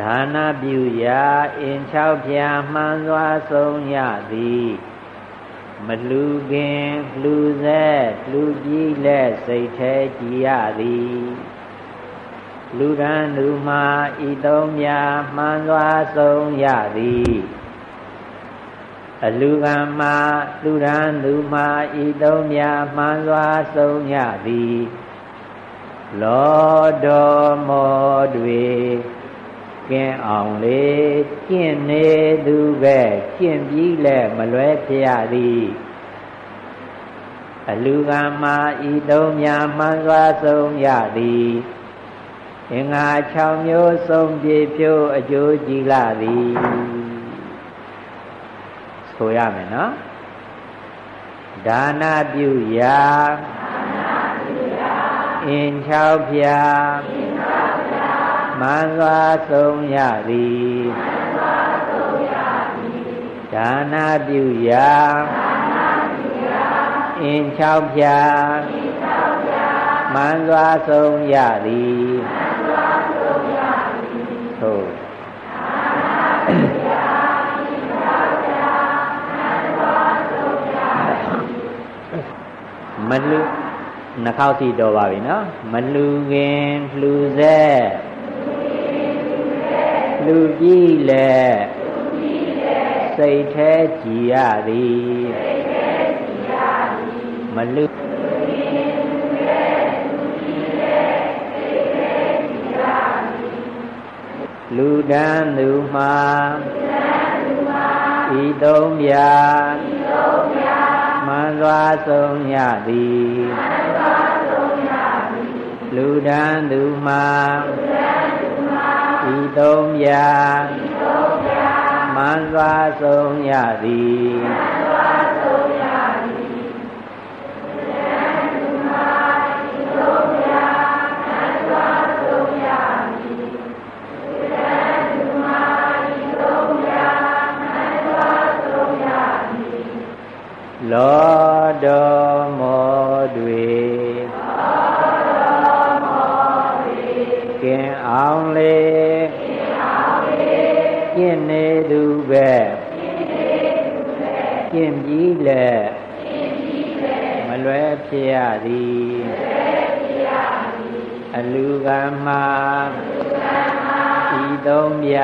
ဒါနပြုရာအင်၆ဖြာမှန်စွာဆုံးရသည်မလူခင်လူစဲလူကြီးလက်စိတ်แท้ကြည်ရသည်လူရန်လူမှာဤသုံးများမှန်စွာဆုံးရသည် အလူကံမှာလူရန်လူမှာဤသုံးများမှန်စွာဆုံးရသည်လောတော်မောတွေကင်းအောင်လေကျင့်နေသူပဲကျင့်ပြီးလဲမလွဲဖြစ်ရသည်အလူကမှာဤသုံးများမှန်စွာဆုံးရသည်အင်္ဂါ6မျိုးဆုံးပြေဖြိုးအကျိုးကြည်လာသည် ဆိုရမယ်နော်ဒါနပြုရာအင်6ဖြာအင်မှန်စွာဆုံးရသည်ဒါနာပြုရာအင်း၆ဖြာမှန်စွာဆုံးရသည် မလူနှခေါက်စီတော်ပါပြီနော်မလူခင်လှူစေလူကြီးလဲစိတ်แท้ကြည်ရသည်မလူလူဒန်းသူမှာဤသုံးပြ မှန်စွာဆုံးရသည်လူဒန်းသူမှာဤသုံးပြမှန်စွာဆုံးရသည် လောတော်မောတွေကင်းအောင်လေကျင့်နေသူပဲကျင့်ပြီးလဲမလွဲဖြစ်ရသည်အလူကမှာဤသုံးပြ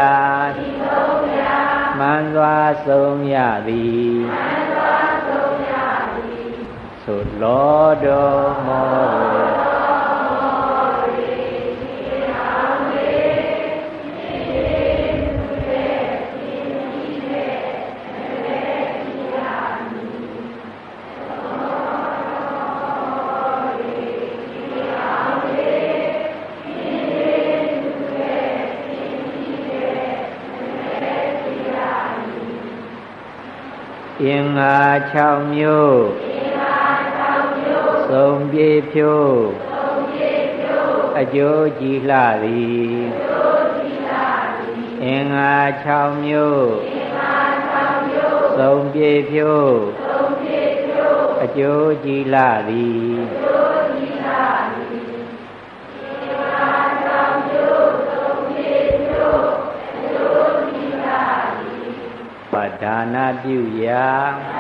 မှန်စွာဆုံးရသည် ဆိုလောတော်မောအင်္ဂါ6မျိုး သုံးပြေဖြိုးအကျိုးကြည်လှသည်အင်္ဂါ6မျိုးသုံးပြေဖြိုးအကျိုးကြည်လှသည်ဒါနပြုရာ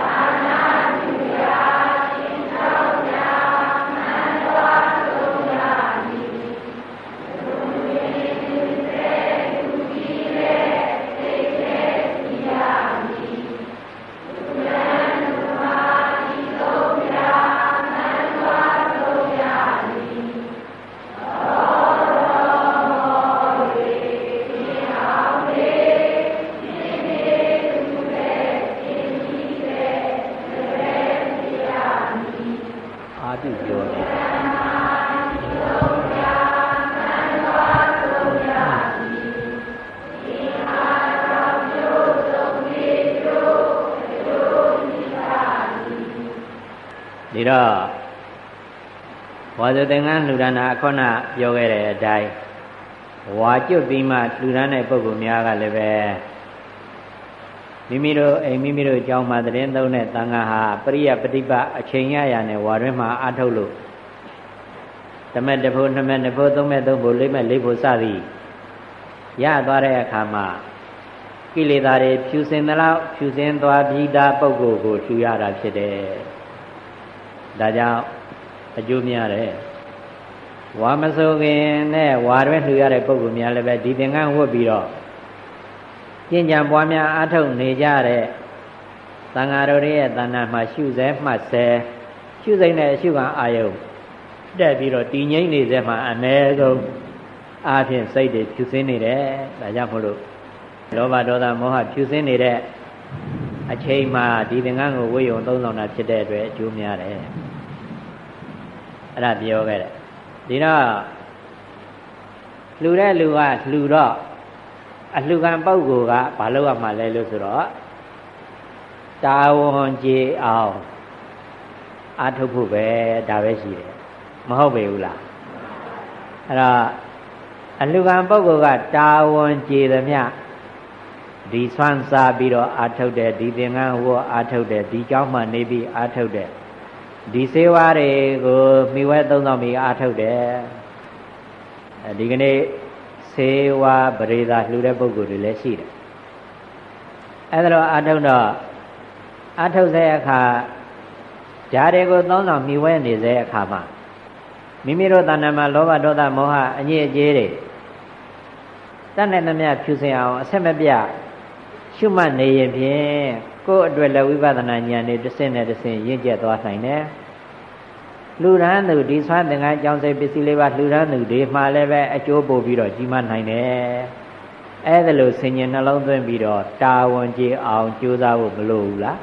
ဇသင်္ကန်းလှူဒါနာခုနပြောခဲ့တဲ့အတိုင်းဝါကျွတ်ပြီးမှလှူဒါန်းတဲ့ပုဂ္ဂိုလ်များကလည်းပဲမိမိတို့အိမ်မိမိတို့ကြောင်းမှာတရင်သုံးတဲ့တန်ခါဟာပရိယပฏิပတ်အချိန်ရရနဲ့ဝါတွင်မှာအထုတ်လို့တမက်တဖို့နှစ်မက်နှစ်ဖို့သုံးမက်သုံးဖို့လေးမက်လေးဖို့စသည်ရသွားတဲ့အခါမှာကိလေသာတွေဖြူစင်သလောက်ဖြူစင်သွားပြီးသားပုဂ္ဂိုလ်ကိုထူရတာဖြစ်တယ်။ဒါကြောင့် အကျိုးများတယ်။ဝါမဆိုခင်နဲ့ဝါရွဲလှူရတဲ့ပုဂ္ဂိုလ်များလည်းပဲဒီသင်္ကန်းဝတ်ပြီးတော့ကျင့်ကြံပွားများအားထုတ်နေကြတဲ့သံဃာတော်ရဲ့တဏ္ဍာမှာရှုစဲမှတ်စဲရှုစိမ့်တဲ့အရှုခံအာယုံတက်ပြီးတော့တည်ငြိမ့်နေစေမှာအ ਨੇ ဆုံးအားဖြင့်စိတ်တွေဖြူစင်းနေတယ်ဒါကြောင့်မို့လို့လောဘဒေါသမောဟဖြူစင်းနေတဲ့အချိန်မှာဒီသင်္ကန်းကိုဝိယုံသုံးဆောင်တာဖြစ်တဲ့အတွက်အကျိုးများတယ် အဲ့ဒါပြောခဲ့တယ်ဒီတော့လှူတဲ့လူကလှူတော့အလှူခံပုဂ္ဂိုလ်ကဘာလုပ်ရမှာလဲလို့ဆိုတော့တာဝန်ကြေအောင်အာထုတ်ဖို့ပဲဒါပဲရှိတယ်မဟုတ်ပေဘူးလားအဲ့တော့အလှူခံပုဂ္ဂိုလ်ကတာဝန်ကြေသမျှဒီဆွမ်းစားပြီးတော့အာထုတ်တယ်ဒီသင်္ကန်းဟောအာထုတ်တယ်ဒီเจ้าမှနေပြီးအာထုတ်တယ် ဒီစေဝါတွေကိုမိဝဲသုံးဆောင်ပြီးအာထုတ်တယ်ဒီကနေ့ဆေးဝါးပရိသာလှူတဲ့ပုဂ္ဂိုလ်တွေလည်းရှိတယ်အဲဒါတော့အာထုတ်တော့အာထုတ်တဲ့အခါဓာတွေကိုသုံးဆောင်မိဝဲနေတဲ့အခါမှာမိမိတို့တဏ္ဍာမှာလောဘဒေါသမောဟအညစ်အကြေးတွေတတ်နိုင်သမျှဖြူစင်အောင်အဆက်မပြတ်ရှုမှတ်နေရင်ဖြင့် ကိုယ့်အတွက်လည်းဝိပဿနာဉာဏ်နဲ့တစ်ဆင့်နဲ့တစ်ဆင့်ရင့်ကျက်သွားနိုင်တယ်လူရန်သူဒီဆွမ်းသင်္ကန်းကြောင်းစိတ်ပစ္စည်းလေးပါလူရန်သူဒီမှလည်းပဲအကျိုးပို့ပြီးတော့ကြီးမားနိုင်တယ်အဲ့ဒါလို့ဆင်ញင်နှလုံးသွင်းပြီးတော့တာဝန်ကြီးအောင်ကြိုးစားဖို့မလိုဘူးလား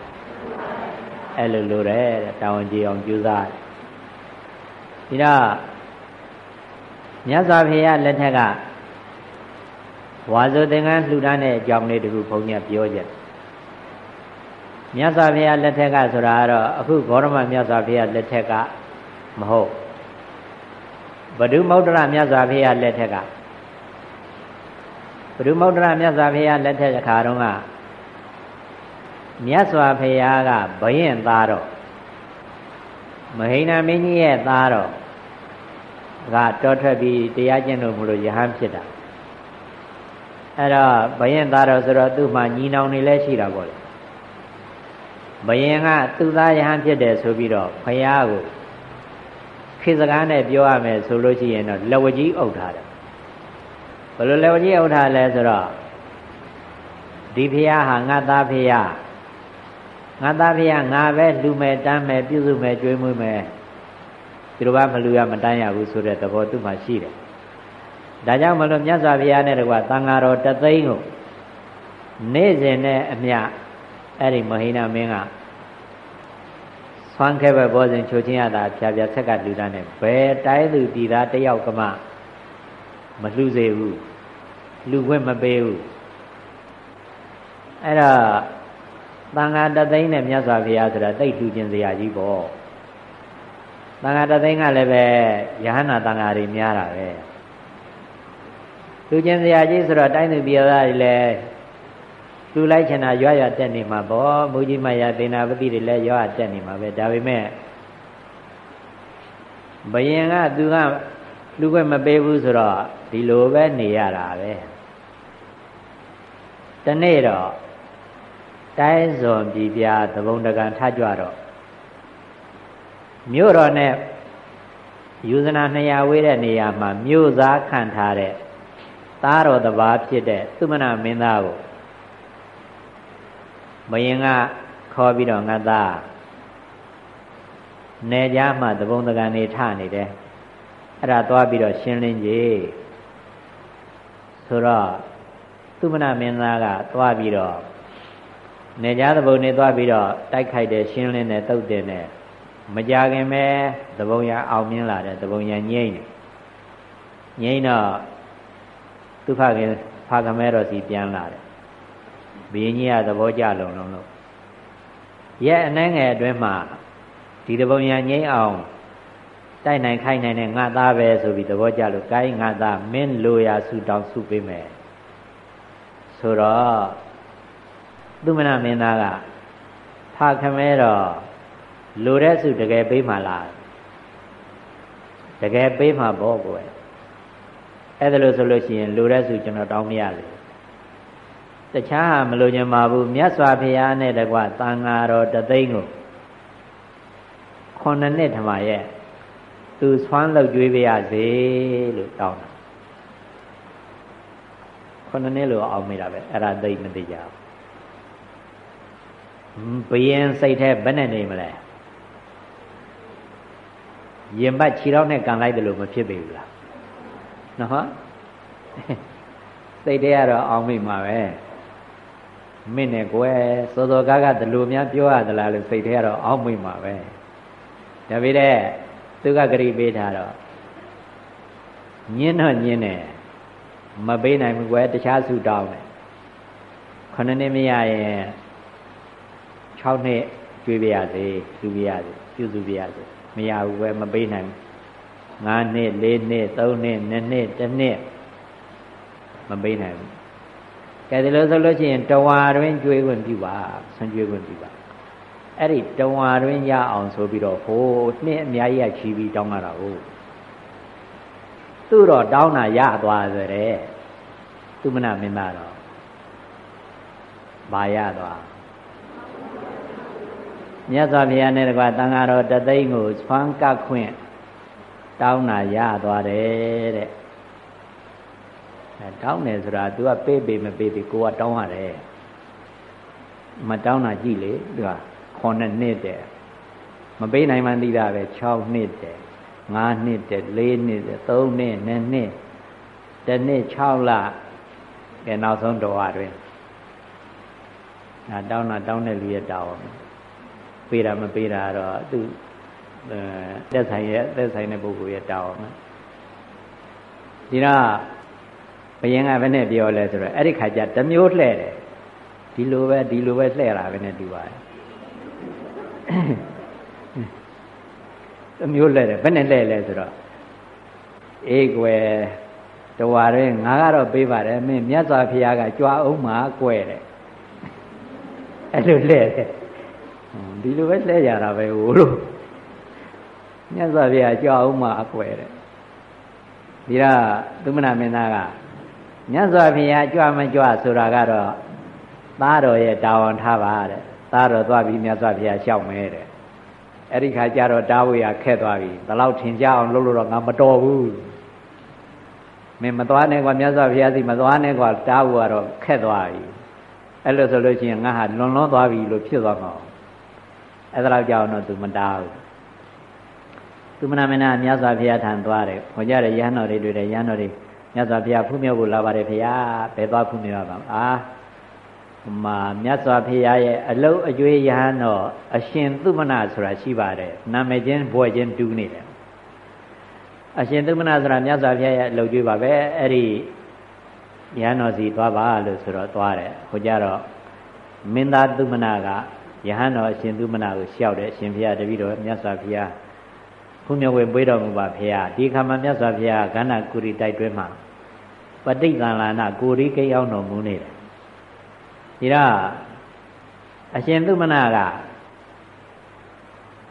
အဲ့လိုလိုတယ်တာဝန်ကြီးအောင်ကြိုးစားဒီတော့မြတ်စွာဘုရားလက်ထက်ကဝါဇုသင်္ကန်းလှူဒါန်းတဲ့အကြောင်းလေးတခုဘုန်းကြီးပြောကြတယ် မြတ်စွာဘုရားလက်ထက်ကဆိုတာကတော့အခုဂေါရမမြတ်စွာဘုရားလက်ထက်ကမဟုတ်ဘဒုမௌဒ္ဒရမြတ်စွာဘုရားလက်ထက်ကဘဒုမௌဒ္ဒရမြတ်စွာဘုရားလက်ထက်ခါတုန်းကမြတ်စွာဘုရားကဘယင်သားတော့မဟိဏမင်းကြီးရဲ့သားတော့ကတောထွက်ပြီးတရားကျင့်လို့မလို့ယဟန်ဖြစ်တာအဲ့တော့ဘယင်သားတော်ဆိုတော့သူ့မှာညီနောင်တွေလည်းရှိတာပေါ့လေ ဘယင်ကသူ့သားယဟန်ဖြစ်တယ်ဆိုပြီးတော့ဘုရားကိုခေစကားနဲ့ပြောရမယ်ဆိုလို့ရှိရင်တော့လက်ဝကြီးအုပ်ထားတယ်ဘယ်လိုလက်ဝကြီးအုပ်ထားလဲဆိုတော့ဒီဖះဟာငါသားဖះငါသားဖះငါပဲလူမဲ့တမ်းမဲ့ပြုစုမဲ့ကြွေးမွေးမဲ့ဒီလိုပါမလူရမတန်းရဘူးဆိုတဲ့သဘောသူ့မှာရှိတယ်ဒါကြောင့်မလို့မြတ်စွာဘုရားနဲ့တကွာသံဃာတော်တသိန်းကိုနေ့စဉ်နဲ့အမျှ အဲ့ဒီမဟိနာမင်းကဆွမ်းခဲပဲဘောဇင်ချိုချင်းရတာဖြာဖြာဆက်ကလူသားနဲ့ဘယ်တိုင်းသူပြည်သားတယောက်ကမှမလှူစေဘူးလူခွင့်မပေးဘူးအဲ့တော့သံဃာတသိန်းနဲ့မြတ်စွာဘုရားဆိုတာတိတ်လှူခြင်းစရာကြီးပေါ့သံဃာတသိန်းကလည်းပဲယဟနာသံဃာတွေများတာပဲလှူခြင်းစရာကြီးဆိုတော့တိုင်းသူပြည်သားတွေလည်း လှူလိုက်ချင်တာရွရွတက်နေမှာပေါ့မူကြီးမရသေနာပတိတွေလည်းရွတက်နေမှာပဲဒါပေမဲ့ဘယင်ကသူကလူခွင့်မပေးဘူးဆိုတော့ဒီလိုပဲနေရတာပဲတနေ့တော့တိုင်းစွန်ပြည်ပြသဘုံတကန်ထကြွတော့မြို့တော်နဲ့ယူဇနာ200ဝေးတဲ့နေရာမှာမြို့သားခန့်ထားတဲ့သားတော်တပါးဖြစ်တဲ့သုမနာမင်းသားကို ဘယင်ကခေါ်ပြီးတော့ငါသားနေကြမှာသဘုံတကန်နေထနေတယ်အဲ့ဒါသွားပြီးတော့ရှင်းလင်းကြီးဆိုတော့သုမနာမင်းသားကသွားပြီးတော့နေကြသဘုံနေသွားပြီးတော့တိုက်ခိုက်တယ်ရှင်းလင်းတယ်တုတ်တယ်နဲ့မကြခင်ပဲသဘုံရအောင်မြင်လာတယ်သဘုံရငြိမ့်တယ်ငြိမ့်တော့သူဖခင်ဖခမဲတော်စီပြန်လာတယ် ဘီရင်ကြီးကသဘောကျလုံလုံလို့ရဲ့အနှဲငယ်အတွင်းမှာဒီတပုံညာငိမ့်အောင်တိုက်နိုင်ခိုင်းနိုင်တဲ့ငါသားပဲဆိုပြီးသဘောကျလို့ကိုင်းငါသားမင်းလိုရာဆူတောင်းဆူပေးမယ်ဆိုတော့သူမနာမင်းသားကဖခမဲတော့လိုတဲ့စုတကယ်ပေးမှလားတကယ်ပေးမှပေါ့ကွယ်အဲ့ဒါလို့ဆိုလို့ရှိရင်လိုတဲ့စုကျွန်တော်တောင်းမရလေ တခြားဟာမလိုချင်ပါဘူးမြတ်စွာဘုရားနဲ့တကွသံဃာတော်တသိန်းကိုခုနှစ်နှစ်ထမရဲ့သူဆွမ်းလောက်ကြွေးပြရစေလို့တောင်းတာခုနှစ်နှစ်လို့အောင်မိတာပဲအဲ့ဒါသိမသိကြဘူးဘယင်စိတ်แท้ဘယ်နဲ့နေမလဲရင်ပတ်ခြေတော့နဲ့ကန်လိုက်တယ်လို့မဖြစ်ပေဘူးလားနော်ဟောစိတ်ထဲကတော့အောင်မိမှာပဲ မင်းနဲ့ကွယ်စောစောကားကဒလူများပြောရသလားလို့စိတ်ထဲကတော့အောက်မိမှာပဲဒါပေမဲ့သူကဂရိပေးထားတော့ညင်းတော့ညင်းတယ်မပေးနိုင်ဘူးကွယ်တခြားစုတောင်းတယ်ခဏနှစ်မရရင်6နှစ်ကျွေးပြရစေစုပြရစေပြုစုပြရစေမရဘူးပဲမပေးနိုင်ဘူး9နှစ်4နှစ်3နှစ်2နှစ်1နှစ်မပေးနိုင်ဘူး ကဲဒီလိုဆိုလို့ရှိရင်တဝါတွင်ကျွေးခွင့်ပြုပါဆွံ့ကျွေးခွင့်ပြုပါအဲ့ဒီတဝါတွင်ရအောင်ဆိုပြီးတော့ဟိုနှစ်အများကြီးကချီပြီးတောင်းရတာဟုတ်သူ့တော့တောင်းတာရသွားဆိုတဲ့သူမနာမင်းသားတော့ဘာရသွားမြတ်စွာဘုရားနဲ့တကွာတန်ဃာတော်တသိန်းကိုဆွမ်းကပ်ခွင့်တောင်းတာရသွားတယ်တဲ့အဲ တောင်းတယ်ဆိုတာ तू ကပေးပေးမပေးပေးကိုကတောင်းရတယ်မတောင်းတာကြည့်လေသူက9နှစ်တဲ့မပေးနိုင်မှန်းသိတာပဲ6နှစ်တဲ့5နှစ်တဲ့4နှစ်တဲ့3နှစ်2နှစ်တနှစ်6လကဲနောက်ဆုံးတော်အတွင်းဒါတောင်းတာတောင်းတဲ့လူရဲ့တောင်းပေးတာမပေးတာတော့သူသက်ဆိုင်ရဲ့သက်ဆိုင်တဲ့ပုဂ္ဂိုလ်ရဲ့တောင်းဒီတော့ ဘယင်ကဘယ်နဲ့ပြောလဲဆိုတော့အဲ့ဒီခါကျတမျိုးလှဲ့တယ်ဒီလိုပဲဒီလိုပဲလှဲ့တာပဲနဲ့တူပါတယ်တမျိုးလှဲ့တယ်ဘယ်နဲ့လှဲ့လဲဆိုတော့အေးကွယ်တဝါရင်ငါကတော့ပေးပါတယ်မင်းမြတ်စွာဘုရားကကြွားအောင်မှာကွယ်တယ်အဲ့လိုလှဲ့တယ်ဒီလိုပဲလှဲ့ကြတာပဲဟိုလို့မြတ်စွာဘုရားကြွားအောင်မှာအကွယ်တဲ့ဒီတော့သုမနာမင်းသားက မြတ်စွာဘုရားကြွမကြွဆိုတာကတော့သားတော်ရဲ့တာဝန်ထားပါတဲ့သားတော်သွားပြီးမြတ်စွာဘုရားရှောက်မဲတဲ့အဲ့ဒီခါကျတော့တာဝေရခက်သွားပြီဘလောက်ထင်ကြအောင်လုပ်လို့တော့ငါမတော်ဘူးမင်းမသွားနဲ့ကွာမြတ်စွာဘုရားစီမသွားနဲ့ကွာတာဝေကတော့ခက်သွားပြီအဲ့လိုဆိုလို့ရှိရင်ငါဟာလွန်လွန်သွားပြီလို့ဖြစ်သွားမှာအဲ့ဒါတော့ကြောက်တော့သူမတားဘူးသူမနာမနာမြတ်စွာဘုရားထံသွားတယ်ဟောကြတယ်ရဟန်းတော်တွေတွေ့တယ်ရဟန်းတော်တွေ မြတ်စွာဘုရားဖူးမြောက်ဖို့လာပါတယ်ဖေဟာဘယ်သွားဖူးမြောက်ပါအာမှာမြတ်စွာဘုရားရဲ့အလုတ်အကျွေးရဟန်းတော်အရှင်သုမနာဆိုတာရှိပါတယ်နာမည်ချင်းဘွယ်ချင်းတူးနေတယ်အရှင်သုမနာဆိုတာမြတ်စွာဘုရားရဲ့အလုတ်ကျွေးပါပဲအဲ့ဒီရဟန်းတော်စီသွားပါလို့ဆိုတော့သွားတယ်ဟိုကြတော့မင်းသားသုမနာကယဟန်တော်အရှင်သုမနာကိုလျှောက်တယ်အရှင်ဘုရားတပည့်တော်မြတ်စွာဘုရားဘုမြဝေပွေးတော်မူပါဖေဟာဒီခါမှာမြတ်စွာဘုရားကန္နာကုရီတိုက်တွင်းမှာ ပဋိသန္လာနာကိုရိကိရောက်တော်မူနေတယ်ဒီတော့အရှင်သုမနာက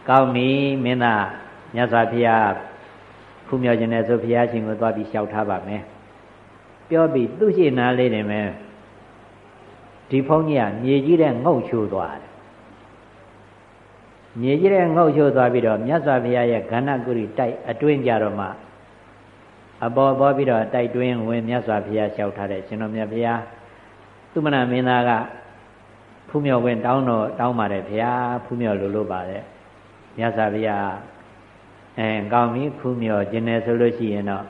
ကောင်းပြီမင်းသားမြတ်စွာဘုရားဖူးမြော်ခြင်းနဲ့ဆိုဘုရားရှင်ကိုသွားပြီးလျှောက်ထားပါမယ်ပြောပြီးသူ့ရှိနာလေးနေမယ်ဒီဖုန်းကြီးကမြေကြီးတဲ့ငုတ်ချိုးသွားတယ်မြေကြီးတဲ့ငုတ်ချိုးသွားပြီးတော့မြတ်စွာဘုရားရဲ့ကဏ္ဍကုရီတိုက်အတွင်းကြတော့မှ အပေါ်ပေါ်ပြီးတော့တိုက်တွင်းဝင်မြတ်စွာဘုရားလျှောက်ထားတဲ့ရှင်တော်မြတ်ဘုရားသူမနာမင်းသားကဖူးမြော်ဝင်တောင်းတော့တောင်းပါတယ်ဘုရားဖူးမြော်လို့လို့ပါတယ်မြတ်စွာဘုရားအဲကောင်းပြီဖူးမြော်ခြင်းနဲ့ဆိုလို့ရှိရင်တော့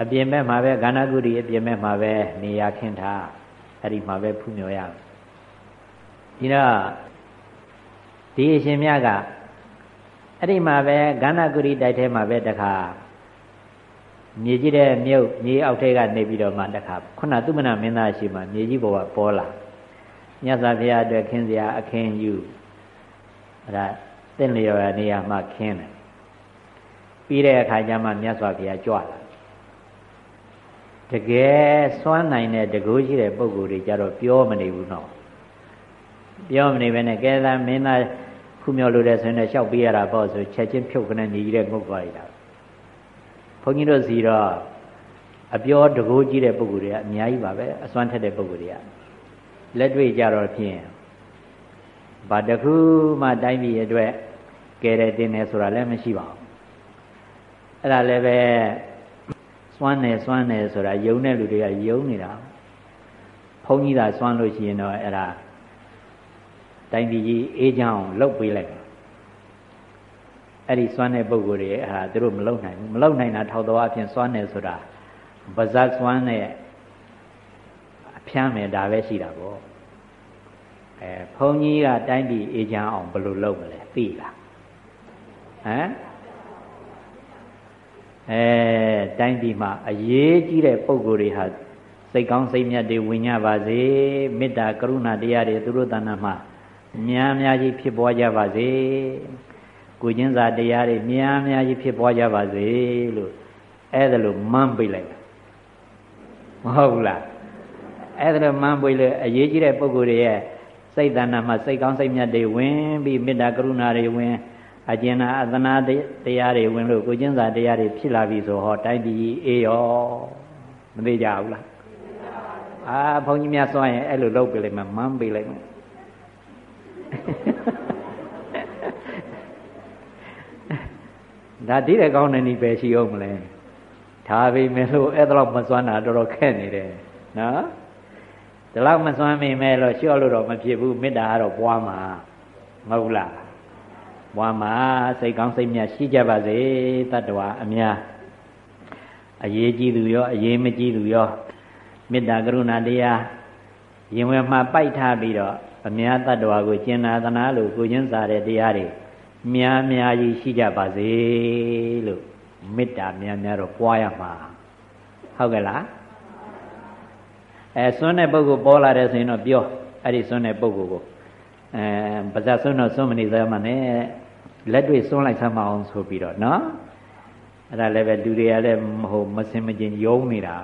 အပြင်ဘက်မှာပဲကဏ္ဍကုရီအပြင်ဘက်မှာပဲနေရာခင်းထားအဲ့ဒီမှာပဲဖူးမြော်ရဒီတော့ဒီအရှင်မြတ်ကအဲ့ဒီမှာပဲကန္နကုရိတိုက်ထဲမှာပဲတခါ မြေကြီးတဲ့မြုပ်မြေအောက်ထဲကနေပြီးတော့မှတခါခုနသုမနာမင်းသားရှိမှမြေကြီးပေါ်ကပေါ်လာမြတ်စွာဘုရားအတွက်ခင်းစရာအခင်းယူအဲ့ဒါတသင်လျော်နေရာမှာခင်းတယ်ပြီးတဲ့အခါကျမှမြတ်စွာဘုရားကြွလာတကယ်စွမ်းနိုင်တဲ့တကူရှိတဲ့ပုံကိုယ်တွေကြတော့ပြောမနေဘူးနော်ပြောမနေပဲနဲ့ကဲသာမင်းသားခုမြော်လို့တဲ့ဆိုရင်လည်းလျှောက်ပေးရတာပေါ့ဆိုချက်ချင်းဖြုတ်ခနဲ့ညီကြီးတဲ့ငုတ်သွားရတာ ဘုန်းကြီးတို့စီတော့အပြောတကူကြီးတဲ့ပုံကိုယ်တွေကအများကြီးပါပဲအစွမ်းထက်တဲ့ပုံကိုယ်တွေကလက်တွေ့ကြတော့ဖြင့်ဘာတခုမှတိုင်းပြည်အတွက်ကဲတဲ့တင်တယ်ဆိုတာလည်းမရှိပါဘူးအဲ့ဒါလည်းပဲစွမ်းတယ်စွမ်းတယ်ဆိုတာယုံတဲ့လူတွေကယုံနေတာဘုန်းကြီးသာစွမ်းလို့ရှိရင်တော့အဲ့ဒါတိုင်းပြည်ကြီးအေးချမ်းအောင်လှုပ်ပေးလိုက် အဲ့ဒီစွမ်းတဲ့ပုံကိုယ်တွေအဲ့ဒါသူတို့မလုံနိုင်ဘူးမလုံနိုင်တာထောက်တော်အဖြစ်စွမ်းတယ်ဆိုတာပါဇတ်စွမ်းနဲ့အဖြမ်းမယ်ဒါပဲရှိတာပေါ့အဲဘုန်းကြီးကတိုင်းပြည်အေးချမ်းအောင်ဘယ်လိုလုပ်မလဲသိလားဟမ်အဲတိုင်းပြည်မှာအရေးကြီးတဲ့ပုံကိုယ်တွေဟာစိတ်ကောင်းစိတ်မြတ်တွေဝင်ကြပါစေမေတ္တာကရုဏာတရားတွေသူတို့တဏ္ဍာမှာများများကြီးဖြစ်ပွားကြပါစေ ကိုချင်းစာတရားတွေများများကြီးဖြစ်ပွားကြပါစေလို့အဲ့ဒါလို့မန်းပိတ်လိုက်မဟုတ်ဘူးလားအဲ့ဒါလို့မန်းပိတ်လို့အရေးကြီးတဲ့ပုံကိုယ်တွေရဲ့စိတ်တဏ္ဍာမှာစိတ်ကောင်းစိတ်မြတ်တွေဝင်ပြီးမေတ္တာကရုဏာတွေဝင်အကျဉ်းနာအသနာတရားတွေဝင်လို့ကိုကျင်းစာတရားတွေဖြစ်လာပြီဆိုဟောတိုင်းပြည်အေးရောမသိကြဘူးလားအာဘုန်းကြီးများစွန့်ရင်အဲ့လိုလုပ်ပြလိုက်မှမန်းပေးလိုက်မှ ဒါတိတဲ့ကောင်းတဲ့ဤပဲရှိအောင်မလဲဒါပေမဲ့လို့အဲ့ဒါတော့မစွမ်းတာတော်တော်ခက်နေတယ်နော်ဒါတော့မစွမ်းမိမဲ့လို့လျှော့လို့တော့မဖြစ်ဘူးမေတ္တာကတော့ပွားမှာမဟုတ်လားဘွားမှာစိတ်ကောင်းစိတ်မြတ်ရှိကြပါစေတတ္တဝါအများအရေးကြီးသူရောအရေးမကြီးသူရောမေတ္တာကရုဏာတရားရင်ဝင်မှပိုက်ထားပြီးတော့အများတတ္တဝါကိုကျင်နာသနာလို့ကိုချင်းစားတဲ့တရားတွေ များများကြီးရှိကြပါစေလို့မေတ္တာများများတော့ပွားရမှာဟုတ်ကဲ့လားအဲစွန်းတဲ့ပုဂ္ဂိုလ်ပေါ်လာတယ်ဆိုရင်တော့ပြောအဲ့ဒီစွန်းတဲ့ပုဂ္ဂိုလ်ကိုအဲပါဇက်စွန်းတော့စွန်းမနေစမ်းမနဲ့လက်တွေ့စွန်းလိုက်ဆမ်းမအောင်ဆိုပြီးတော့နော်အဲ့ဒါလည်းပဲလူတွေကလည်းမဟုတ်မစင်မကျင်ယုံနေတာ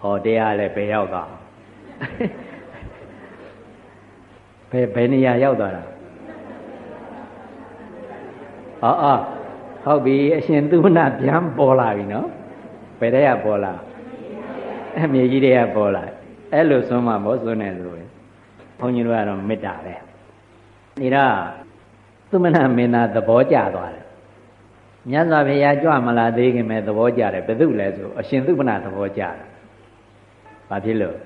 ဟောတရားလည်းဘယ်ရောက်သွားဘယ်ဘယ်နေရာရောက်သွားတာ အော်အော်ဟုတ်ပြီအရှင်သူမနာပြန်ပေါ်လာပြီနော်ဘယ်တည်းကပေါ်လာအမြေကြီးတွေကပေါ်လာအဲ့လိုစွန်းမှာဘောစွန်းနေလို့ဘုန်းကြီးတို့ကတော့မေတ္တာပဲဒါတော့သုမနမင်းသားသဘောကျသွားတယ်မြတ်စွာဘုရားကြွမလာသေးခင်မဲ့သဘောကျတယ်ဘယ်သူလဲဆိုအရှင်သုမနသဘောကျတယ်ဘာဖြစ်လို့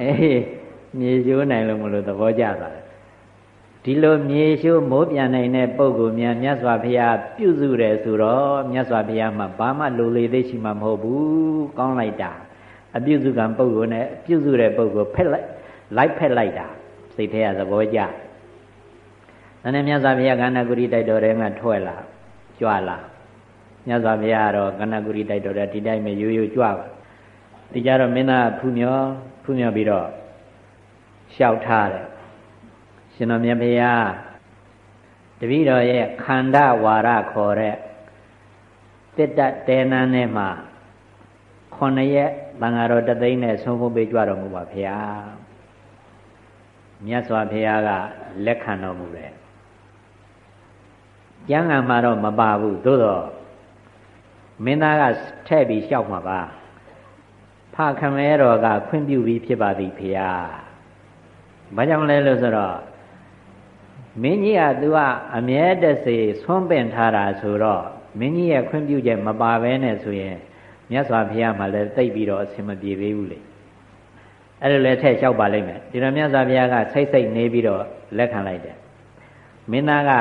အေးမြေရှိုးနိုင်လို့မလို့သဘောကျသွားတယ် ဒီလိုမြေရှိုးမိုးပြန်နိုင်တဲ့ပုံကိုများမြတ်စွာဘုရားပြုစုတယ်ဆိုတော့မြတ်စွာဘုရားမှာဘာမှလိုလေသေးရှိမှမဟုတ်ဘူးကောင်းလိုက်တာအပြုစုကံပုံကိုနဲ့ပြုစုတဲ့ပုံကိုဖက်လိုက်လိုက်ဖက်လိုက်တာစိတ်ထဲကသဘောကျဒါနဲ့မြတ်စွာဘုရားကန္နဂုရိတိုက်တော်ထဲမှာထွက်လာကြွလာမြတ်စွာဘုရားကတော့ကန္နဂုရိတိုက်တော်ထဲဒီတိုင်းပဲရိုးရိုးကြွပါဒီကြတော့မင်းသားဖူးမြောဖူးမြောပြီးတော့လျှောက်ထားတယ် ရှင်တော်မြတ်ဘုရားတပည့်တော်ရဲ့ခန္ဓာဝါရခေါ်တဲ့တစ်တတေနန်းထဲမှာခုနှစ်ရက်တန်ဃာတော်တသိန်းနဲ့ဆုံးဖို့ပေးကြတော်မူပါဗျာမြတ်စွာဘုရားကလက်ခံတော်မူတယ်ကျမ်းဂန်မှာတော့မပါဘူးသို့တော့မင်းသားကထဲ့ပြီးလျှောက်မှာပါဖခမဲတော်ကခွင့်ပြုပြီးဖြစ်ပါသည်ဖေဟာဘာကြောင့်လဲလို့ဆိုတော့ မင်းကြီးကသူကအမြဲတစေဆွန့်ပင်ထားတာဆိုတော့မင်းကြီးရဲ့ခွင့်ပြုချက်မပါဘဲနဲ့ဆိုရင်မြတ်စွာဘုရားမှလည်းသိပ်ပြီးတော့အဆင်မပြေသေးဘူးလေအဲ့လိုလဲထည့်လျှောက်ပါလိမ့်မယ်ဒီလိုမြတ်စွာဘုရားကစိတ်စိတ်နေပြီးတော့လက်ခံလိုက်တယ်မင်းသားက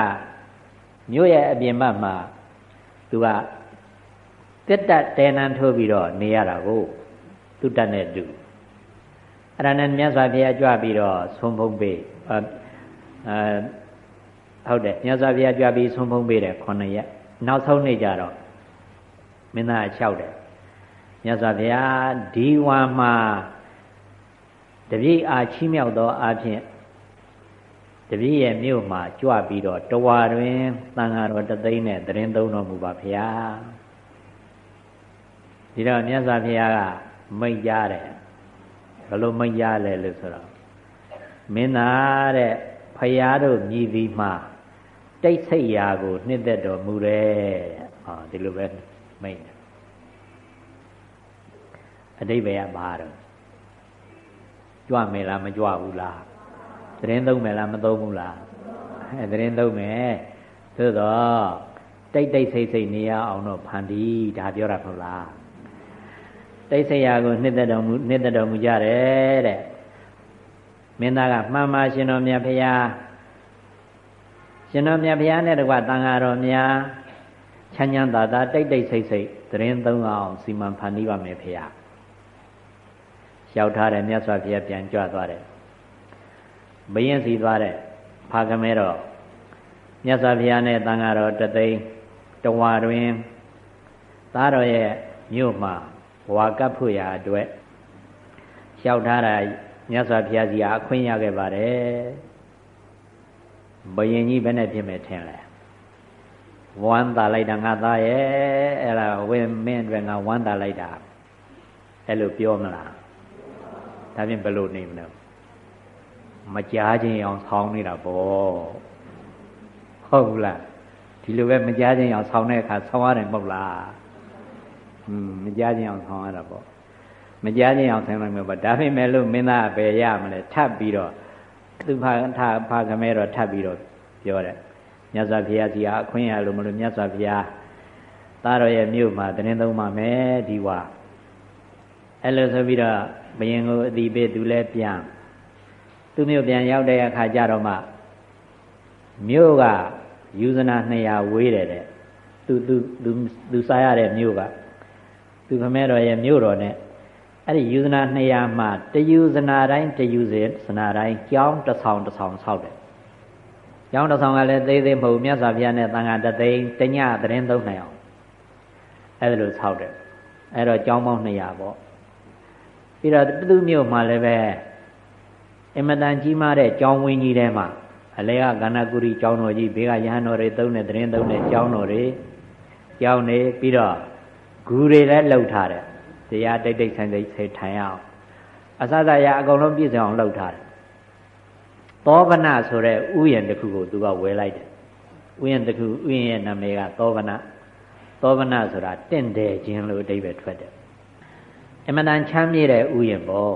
မြို့ရဲ့အပြင်ဘက်မှာသူကတက်တက်တဲနန်းထိုးပြီးတော့နေရတာကိုသူတက်နဲ့တူအဲ့ဒါနဲ့မြတ်စွာဘုရားကြွပြီးတော့ဆုံးဖုံးပေးအဲ ဟုတ်တယ်မြတ်စွာဘုရားကြွပြီးဆုံးဖုံးပေးတယ်9ရက်နောက်ဆုံးနေ့ကျတော့မင်းသားလျှောက်တယ်မြတ်စွာဘုရားဒီဝါမှာတပြိအားချီးမြှောက်သောအဖြစ်တပည့်ရဲ့မြို့မှာကြွပြီးတော့တဝါတွင်တန်ဃာတော်တသိန်းနဲ့တရင်သုံးတော်မူပါဖရာဒီတော့မြတ်စွာဘုရားကမိတ်ကြတယ်ဘယ်လိုမိတ်ကြလဲလို့ဆိုတော့မင်းသားတဲ့ဖရာတို့မြည်သည်မှာ တိတ်ဆိတ်ရာကိုနှစ်သက်တော်မူတယ်ဟောဒီလိုပဲမိတ်တယ်အတိဘယ်ကဘာတော့ကြွမယ်လားမကြွဘူးလားသတင်းသုံးမယ်လားမသုံးဘူးလားအဲသတင်းသုံးမယ်သို့တော့တိတ်တိတ်ဆိတ်ဆိတ်နေရအောင်တော့ဖန်တီးဒါပြောတာမဟုတ်လားတိတ်ဆိတ်ရာကိုနှစ်သက်တော်မူနှစ်သက်တော်မူကြတယ်တဲ့မင်းသားကမှန်ပါရှင်တော်မြတ်ဖရာ ရှင်တော်မြတ်ဖရာနဲ့တကွတန်ဃာတော်များချမ်းချမ်းသာသာတိတ်တိတ်ဆိတ်ဆိတ်သတင်းသုံးအောင်စီမံဖန်တီးပါမယ်ဖရာလျှောက်ထားတယ်မြတ်စွာဘုရားပြန်ကြွသွားတယ်ဘယင်းစီသွားတဲ့ဖာကမဲတော့မြတ်စွာဘုရားနဲ့တန်ဃာတော်တသိန်းတဝါတွင်သားတော်ရဲ့မြို့မှာဝါကပ်ဖို့ရာအတွက်လျှောက်ထားတာမြတ်စွာဘုရားစီကအခွင့်ရခဲ့ပါတယ် ဘယင်ကြီးဘယ်နဲ့ဖြစ်မယ်ထင်လဲဝမ်းသာလိုက်တာငါသားရဲ့အဲ့ဒါဝင်းမင်းအတွက်ငါဝမ်းသာလိုက်တာအဲ့လိုပြောမလားဒါဖြင့်ဘယ်လိုနေမလဲမကြားခြင်းအောင်ဆောင်းနေတာပေါ့ဟုတ်ဘူးလားဒီလိုပဲမကြားခြင်းအောင်ဆောင်းတဲ့အခါဆောင်းရတယ်မဟုတ်လားอืมမကြားခြင်းအောင်ဆောင်းရတာပေါ့မကြားခြင်းအောင်ဆောင်းနိုင်မှာပေါ့ဒါပေမဲ့လို့မင်းသားပဲရမလဲထပ်ပြီးတော့ သူဖာထဖာကမဲတော့ထပ်ပြီးတော့ပြောတယ်မြတ်စွာဘုရားစီဟာအခွင့်ရလို့မလို့မြတ်စွာဘုရားသားတော်ရဲ့မြို့မှာတင်းသုံးပါမယ်ဒီဝါအဲ့လိုဆိုပြီးတော့ဘယင်ကိုအတိပေးသူလဲပြန်သူမြို့ပြန်ရောက်တဲ့အခါကျတော့မှမြို့ကယူဇနာ200ဝေးတယ်တဲ့သူသူသူသူစားရတဲ့မြို့ကသူခမဲတော်ရဲ့မြို့တော်နဲ့ အဲ့ဒီယူဇနာ200မှာတယူဇနာတိုင်းတယူဇနာတိုင်းကြောင်းတစ်ဆောင်တစ်ဆောင်ဆောက်တယ်ကျောင်းတစ်ဆောင်ကလည်းသေးသေးမဟုတ်မြတ်စွာဘုရားနဲ့တန်ခါတသိန်းတညသတင်းသုံးနိုင်အောင်အဲ့ဒါလိုဆောက်တယ်အဲ့တော့ကျောင်းပေါင်း200ပေါ့ပြီးတော့သူ့မြို့မှာလည်းပဲအင်မတန်ကြီးမားတဲ့ကျောင်းဝင်းကြီးထဲမှာအလဲကကဏ္ဍကုရီကျောင်းတော်ကြီးဘေးကရဟန်းတော်တွေသုံးတဲ့သတင်းသုံးတဲ့ကျောင်းတော်တွေကျောင်းနေပြီးတော့ဂူတွေလည်းလှုပ်ထားတယ် တရားတိတ်တိတ်ဆိုင်ဆိုင်ဆေထိုင်အောင်အစစရအကုန်လုံးပြည့်စုံအောင်လှုပ်ထားတယ်သောဗနဆိုတဲ့ဥယျာဉ်တစ်ခုကိုသူကဝယ်လိုက်တယ်ဥယျာဉ်တစ်ခုဥယျာဉ်ရဲ့နာမည်ကသောဗနသောဗနဆိုတာတင့်တယ်ခြင်းလို့အဓိပ္ပာယ်ထွက်တယ်အမှန်တန်ချမ်းမြေ့တဲ့ဥယျာဉ်ပေါ့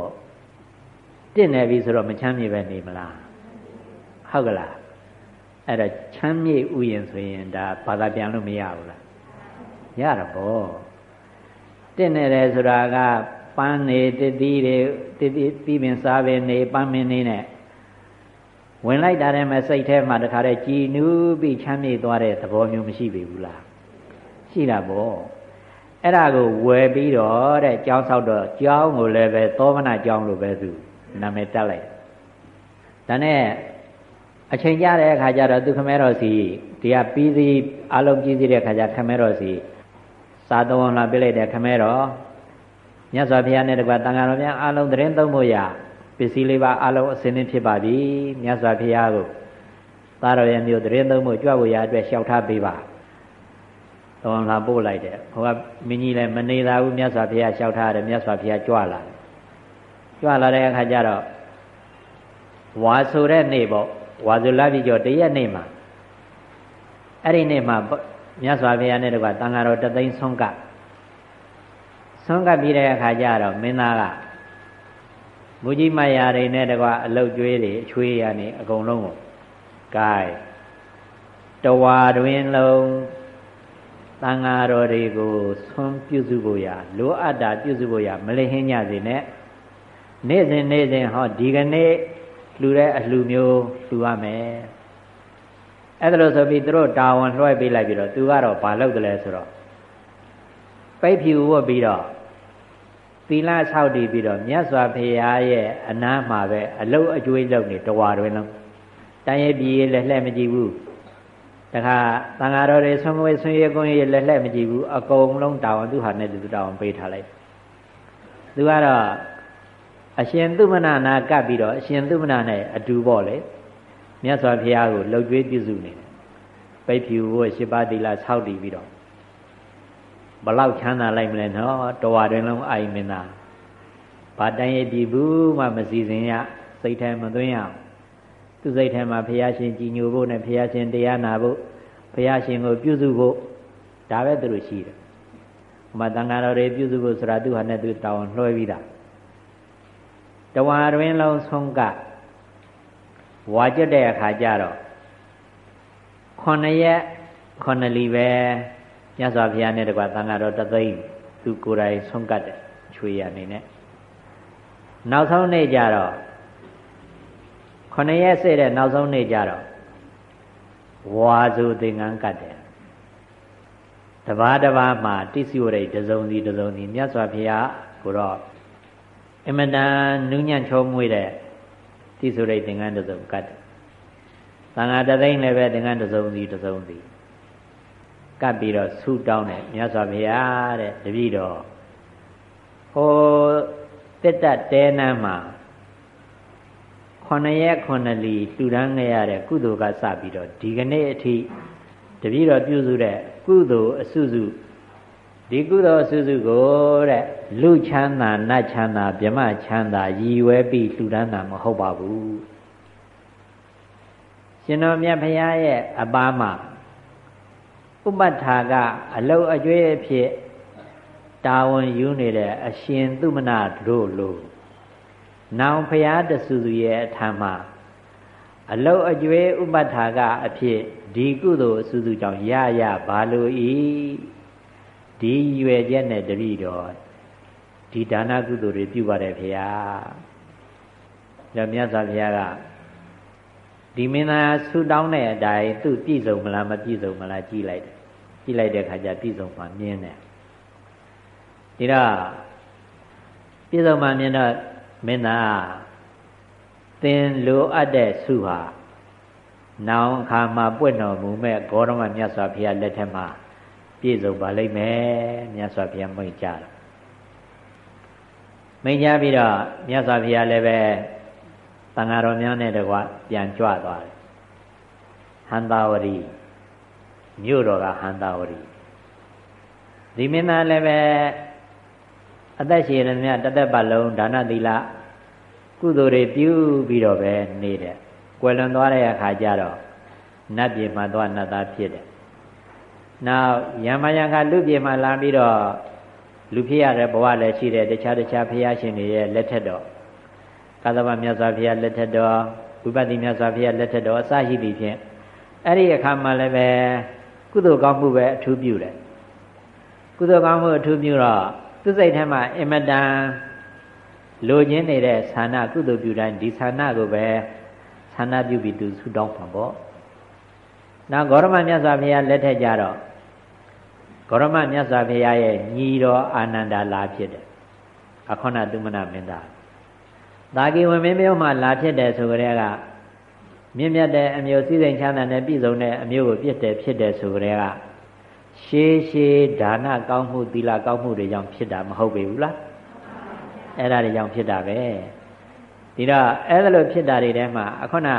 တင့်နေပြီဆိုတော့မချမ်းမြေ့ပဲနေမလားဟုတ်ကလားအဲ့ဒါချမ်းမြေ့ဥယျာဉ်ဆိုရင်ဒါဘာသာပြန်လို့မရဘူးလားရတာပေါ့ တင့်နေတယ်ဆိုတာကပန်းနေတတိတွေတတိပြီးပင်စားပင်နေပန်းမင်းနေနဲ့ဝင်လိုက်တာတည်းမဲ့စိတ်ထဲမှာတခါတည်းကြည်နူးပြီးချမ်းမြေ့သွားတဲ့သဘောမျိုးမရှိပြီဘူးလားရှိတာပေါ့အဲ့ဒါကိုဝယ်ပြီးတော့တဲ့ကျောင်းဆောက်တော့ကျောင်းကိုလည်းပဲသောမနာကျောင်းလို့ပဲသူနာမည်တက်လိုက်ဒါနဲ့အချိန်ကြတဲ့အခါကျတော့သူခမဲတော်စီတရားပြီးစီအလုံးကြီးစီတဲ့အခါကျခမဲတော်စီ စာတော်လာပြလိုက်တဲ့ခမဲတော်မြတ်စွာဘုရားနဲ့တကွာတန်ဃာတော်များအလုံးသတင်းသုံးဖို့ရပစ္စည်းလေးပါအလုံးအစင်းသင်းဖြစ်ပါပြီမြတ်စွာဘုရားကိုသားတော်ရဲ့မျိုးသတင်းသုံးဖို့ကြွဖို့ရအတွက်လျှောက်ထားပေးပါတော်လာပို့လိုက်တယ်ဟိုကမင်းကြီးလည်းမနေသာဘူးမြတ်စွာဘုရားလျှောက်ထားတယ်မြတ်စွာဘုရားကြွလာတယ်ကြွလာတဲ့အခါကျတော့ဝါဆိုတဲ့နေ့ပေါ့ဝါဆိုလာပြီကျော်တရက်နေ့မှာအဲ့ဒီနေ့မှာ မြတ်စွာဘုရားနဲ့တကွာတန်ဃာတော်တသိန်းဆုံးကဆုံးကပြီးတဲ့အခါကျတော့မင်းသားကမူကြီးမယာတွေနဲ့တကွာအလုတ်ကျွေးတွေအချွေးရနေအကုန်လုံးကိုကဲတဝါတွင်လုံးတန်ဃာတော်တွေကိုဆွမ်းပြုစုဖို့ရလိုအပ်တာပြုစုဖို့ရမလိဟင်းကြစေနဲ့နေ့စဉ်နေ့စဉ်ဟောဒီကနေ့လှူတဲ့အလှူမျိုးလှူရမယ် အဲ့ဒါလို့ဆိုပြီးသူတို့တာဝန်လွှဲပေးလိုက်ပြီးတော့သူကတော့ဘာလုပ်တယ်လဲဆိုတော့ပိတ်ဖြူဝတ်ပြီးတော့သီလဆောက်တည်ပြီးတော့မြတ်စွာဘုရားရဲ့အနားမှာပဲအလုတ်အကျွေးလုပ်နေတဝါတွင်လုံးတိုင်းရဲ့ပြည်ရဲ့လက်လှဲ့မကြည့်ဘူးတခါသံဃာတော်တွေဆွမ်းငွေဆွမ်းရကုန်းရလက်လှဲ့မကြည့်ဘူးအကုန်လုံးတာဝန်သူဟာနဲ့သူတာဝန်ပေးထားလိုက်သူကတော့အရှင်သူမနာနာကပ်ပြီးတော့အရှင်သူမနာနဲ့အတူပေါ့လေ မြတ်စွာဘုရားကိုလှုပ်ကြွေးပြုစုနေတယ်ပိတ်ဖြူဝတ်ရှစ်ပါးသီလဆောက်တည်ပြီးတော့ဘလောက်ချမ်းသာလိုက်မလဲနော်တော်ဝါတွင်လုံးအိုင်မင်းသားဘာတန်ရည်ပြည်ဘူးမှမစီစဉ်ရစိတ်ထဲမသွင်းရသူစိတ်ထဲမှာဘုရားရှင်ကြည်ညိုဖို့နဲ့ဘုရားရှင်တရားနာဖို့ဘုရားရှင်ကိုပြုစုဖို့ဒါပဲသူတို့ရှိတယ်။ဟိုမှာတန်ဃာတော်တွေပြုစုဖို့ဆိုတာသူဟာနဲ့သူတောင်းလွှဲပြီးတာ။တဝါတွင်လုံးဆုံးက ဝါကြတဲ့အခါကျတော့ခုနှစ်ရက်ခုနှစ်လီပဲမြတ်စွာဘုရားနဲ့တကွာတန်ဃာတော်တသိန်းသူကိုယ်တိုင်ဆုံးကတ်တယ်ချွေရအနေနဲ့နောက်ဆုံးနေ့ကျတော့ခုနှစ်ရက်စေတဲ့နောက်ဆုံးနေ့ကျတော့ဝါစုသင်္ကန်းကတ်တယ်တဘာတဘာမှာတိစီဝရိတ်တစုံစီတစုံစီမြတ်စွာဘုရားကိုတော့အမတန်နူးညံ့ချောမွေ့တဲ့ တိစုရိတ်သင်္ကန်းတစုံကတ်တယ်သံဃာတသိန်းလည်းပဲသင်္ကန်းတစုံစီတစုံစီကပ်ပြီးတော့ဆူတောင်းတယ်မြတ်စွာဘုရားတဲ့တပည့်တော်ဟိုတက်တတဲနန်းမှာခொနရက်ခொနလီလှူဒန်းခဲ့ရတဲ့ကုသိုလ်ကစပြီးတော့ဒီကနေ့အထိတပည့်တော်ပြုစုတဲ့ကုသိုလ်အစုစု ဒီကုသိုလ်အစုစုကိုတဲ့လူချမ်းသာနတ်ချမ်းသာဗြမချမ်းသာရည်ဝဲပြီးလှူဒန်းတာမဟုတ်ပါဘူးရှင်တော်မြတ်ဖရာရဲ့အပါမှာဥပဋ္ဌာကအလုတ်အကျွေးအဖြစ်တာဝန်ယူနေတဲ့အရှင်သူမနာတို့လိုနောင်ဖရာတဆူဆူရဲ့အထံမှာအလုတ်အကျွေးဥပဋ္ဌာကအဖြစ်ဒီကုသိုလ်အဆူဆူကြောင့်ရရဘာလို့ဤ ဒီရွယ်ချက်နဲ့တပည့်တော်ဒီဒါနကုသိုလ်တွေပြုပါတယ်ဖရာဒါမြတ်စွာဘုရားကဒီမင်းသားဆူတောင်းတဲ့အတိုင်းသူပြည့်စုံမလားမပြည့်စုံမလားကြည့်လိုက်တယ်ကြည့်လိုက်တဲ့ခါကျပြည့်စုံမှမြင်တယ်ဒီတော့ပြည့်စုံမှမြင်တော့မင်းသားသင်လိုအပ်တဲ့ဆုဟာနောင်အခါမှာပွင့်တော်မူမဲ့ဂေါရမမြတ်စွာဘုရားလက်ထက်မှာ ပြည့်စုံပါလိမ့်မယ်မြတ်စွာဘုရားမိန့်ကြတယ်မိန့်ကြပြီးတော့မြတ်စွာဘုရားလည်းပဲတန်ဃာတော်များနဲ့တကွပြန်ကြွသွားတယ်ဟန္တာဝရီမြို့တော်ကဟန္တာဝရီဒီမင်းသားလည်းပဲအသက်ရှင်ရမြတသက်ပတ်လုံးဒါနသီလကုသိုလ်တွေပြုပြီးတော့ပဲနေတယ်ကွယ်လွန်သွားတဲ့အခါကျတော့နတ်ပြည်မှာသွားနတ်သားဖြစ်တယ် နောက်ယမယံကလူပြည်မှာလာပြီးတော့လူဖြစ်ရတဲ့ဘဝလည်းရှိတယ်တခြားတခြားဖရာရှင်တွေရဲ့လက်ထက်တော့ကာသဗမြတ်စွာဘုရားလက်ထက်တော်ဝိပဿနာမြတ်စွာဘုရားလက်ထက်တော်အစရှိသည်ဖြင့်အဲ့ဒီအခါမှာလည်းပဲကုသိုလ်ကောင်းမှုပဲအထူးပြုတယ်ကုသိုလ်ကောင်းမှုအထူးပြုတော့သူစိတ်ထဲမှာအင်မတန်လိုချင်နေတဲ့ဌာနကုသိုလ်ပြုတိုင်းဒီဌာနကိုပဲဌာနပြုပြီးသူဆုတောင်းပါပေါ့နောက်ဂေါရမမြတ်စွာဘုရားလက်ထက်ကြတော့ ဂေါရမမြတ်စွာဘုရားရဲ့ညီတော်အာနန္ဒာလာဖြစ်တယ်အခဏသုမနမင်းသားသာကိဝင်မင်းမျိုးမှလာဖြစ်တယ်ဆိုကြတဲ့ကမြင့်မြတ်တဲ့အမျိုးစည်းစိမ်ချမ်းသာနဲ့ပြည့်စုံတဲ့အမျိုးကိုပြည့်တယ်ဖြစ်တယ်ဆိုကြတဲ့ကရှေးရှေးဒါနကောင်းမှုသီလကောင်းမှုတွေကြောင့်ဖြစ်တာမဟုတ်ပေဘူးလားအဲ့ဒါတွေကြောင့်ဖြစ်တာပဲဒီတော့အဲ့ဒါလိုဖြစ်တာတွေထဲမှာအခုန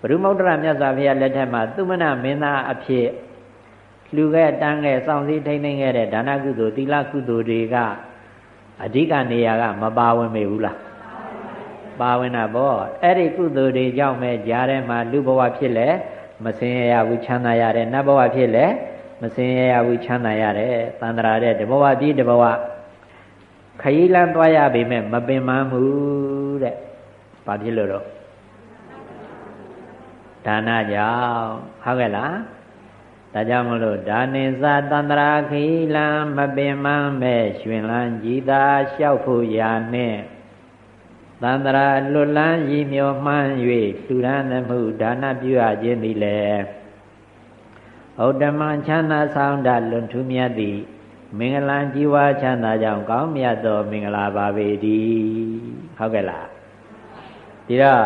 ဘုရုမௌတ္တရမြတ်စွာဘုရားလက်ထက်မှာသုမနမင်းသားအဖြစ် လှူခဲ့တန်းခဲ့စောင့်စည်းထိမ့်သိမ့်ခဲ့တဲ့ဒါနကုသိုလ်သီလကုသိုလ်တွေကအဓိကနေရာကမပါဝင်မေဘူးလားပါဝင်တာပေါ့အဲ့ဒီကုသိုလ်တွေကြောင့်ပဲကြားထဲမှာလူဘဝဖြစ်လဲမစင်ရဘူးချမ်းသာရတယ်နတ်ဘဝဖြစ်လဲမစင်ရဘူးချမ်းသာရတယ်တန်ត្រာတဲ့တဘဝပြီးတဘဝခရီးလမ်းသွားရပေမဲ့မပင်ပန်းဘူးတဲ့ဘာဖြစ်လို့တော့ဒါနကြောင့်ဟုတ်ကဲ့လား ဒါကြောင့်မလို့ဒါနိသတန္တရာခီလံမပင်မမဲ့ရှင်လန်းကြည်သာလျှောက်ဖို့ရာနဲ့သန္တရာလွတ်လန်းရည်မျောမှန်း၍လှူဒန်းသမှုဒါနပြုအပ်ခြင်းသည်လည်းဩတ္တမချမ်းသာဆောင်တလွန်ထူးမြတ်သည်မင်္ဂလာជីវာချမ်းသာကြောင့်ကောင်းမြတ်သောမင်္ဂလာပါပေတည်းဟုတ်ကဲ့လားဒီတော့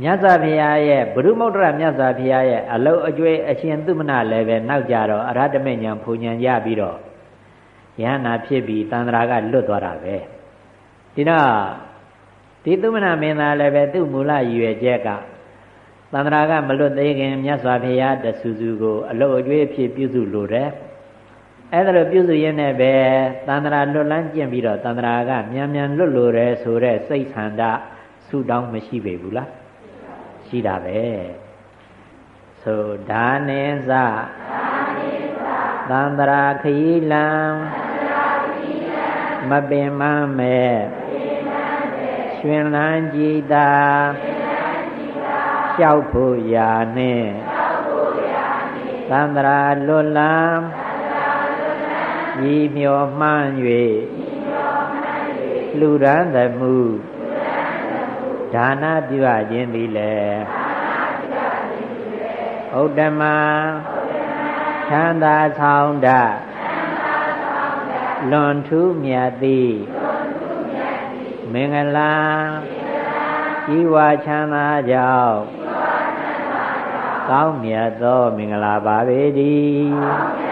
မြတ်စွာဘုရားရဲ့ဘုရုမုဒ္ဒရာမြတ်စွာဘုရားရဲ့အလုတ်အကျွေးအရှင်သူမနာလည်းပဲနောက်ကြတော့အရဟတမေညာဖူညာရပြီးတော့ယဟနာဖြစ်ပြီးတန္တရာကလွတ်သွားတာပဲဒီတော့ဒီသုမနာမင်းသားလည်းပဲသူ့မူလရည်ရွယ်ချက်ကသန္တရာကမလွတ်သေးခင်မြတ်စွာဘုရားတဆူဆူကိုအလုတ်အကျွေးဖြစ်ပြုစုလိုတယ်အဲ့ဒါလိုပြုစုရင်းနဲ့ပဲသန္တရာလွတ်လန်းကျင့်ပြီးတော့သန္တရာကမြန်မြန်လွတ်လိုတယ်ဆိုတဲ့စိတ်ဆန္ဒဆူတောင်းမရှိပေဘူးလား ရှိတာပဲဆိုဒါနေစသန္တရာခရီးလံမပင်မမဲ့ရှင်လန်းကြည်သာလျှောက်ဖို့ရာနဲ့သန္တရာလွတ်လန်းဤမျောမှန်း၍လူရန်သမှု ဒါနပြုအပ်ခြင်းသည်လေဥဒ္ဓမချမ်းသာဆောင်တလွန်ထူးမြတ်သည်မင်္ဂလာကြီးဝါချမ်းသာကြောင့်ကောင်းမြတ်သောမင်္ဂလာပါပေတည်း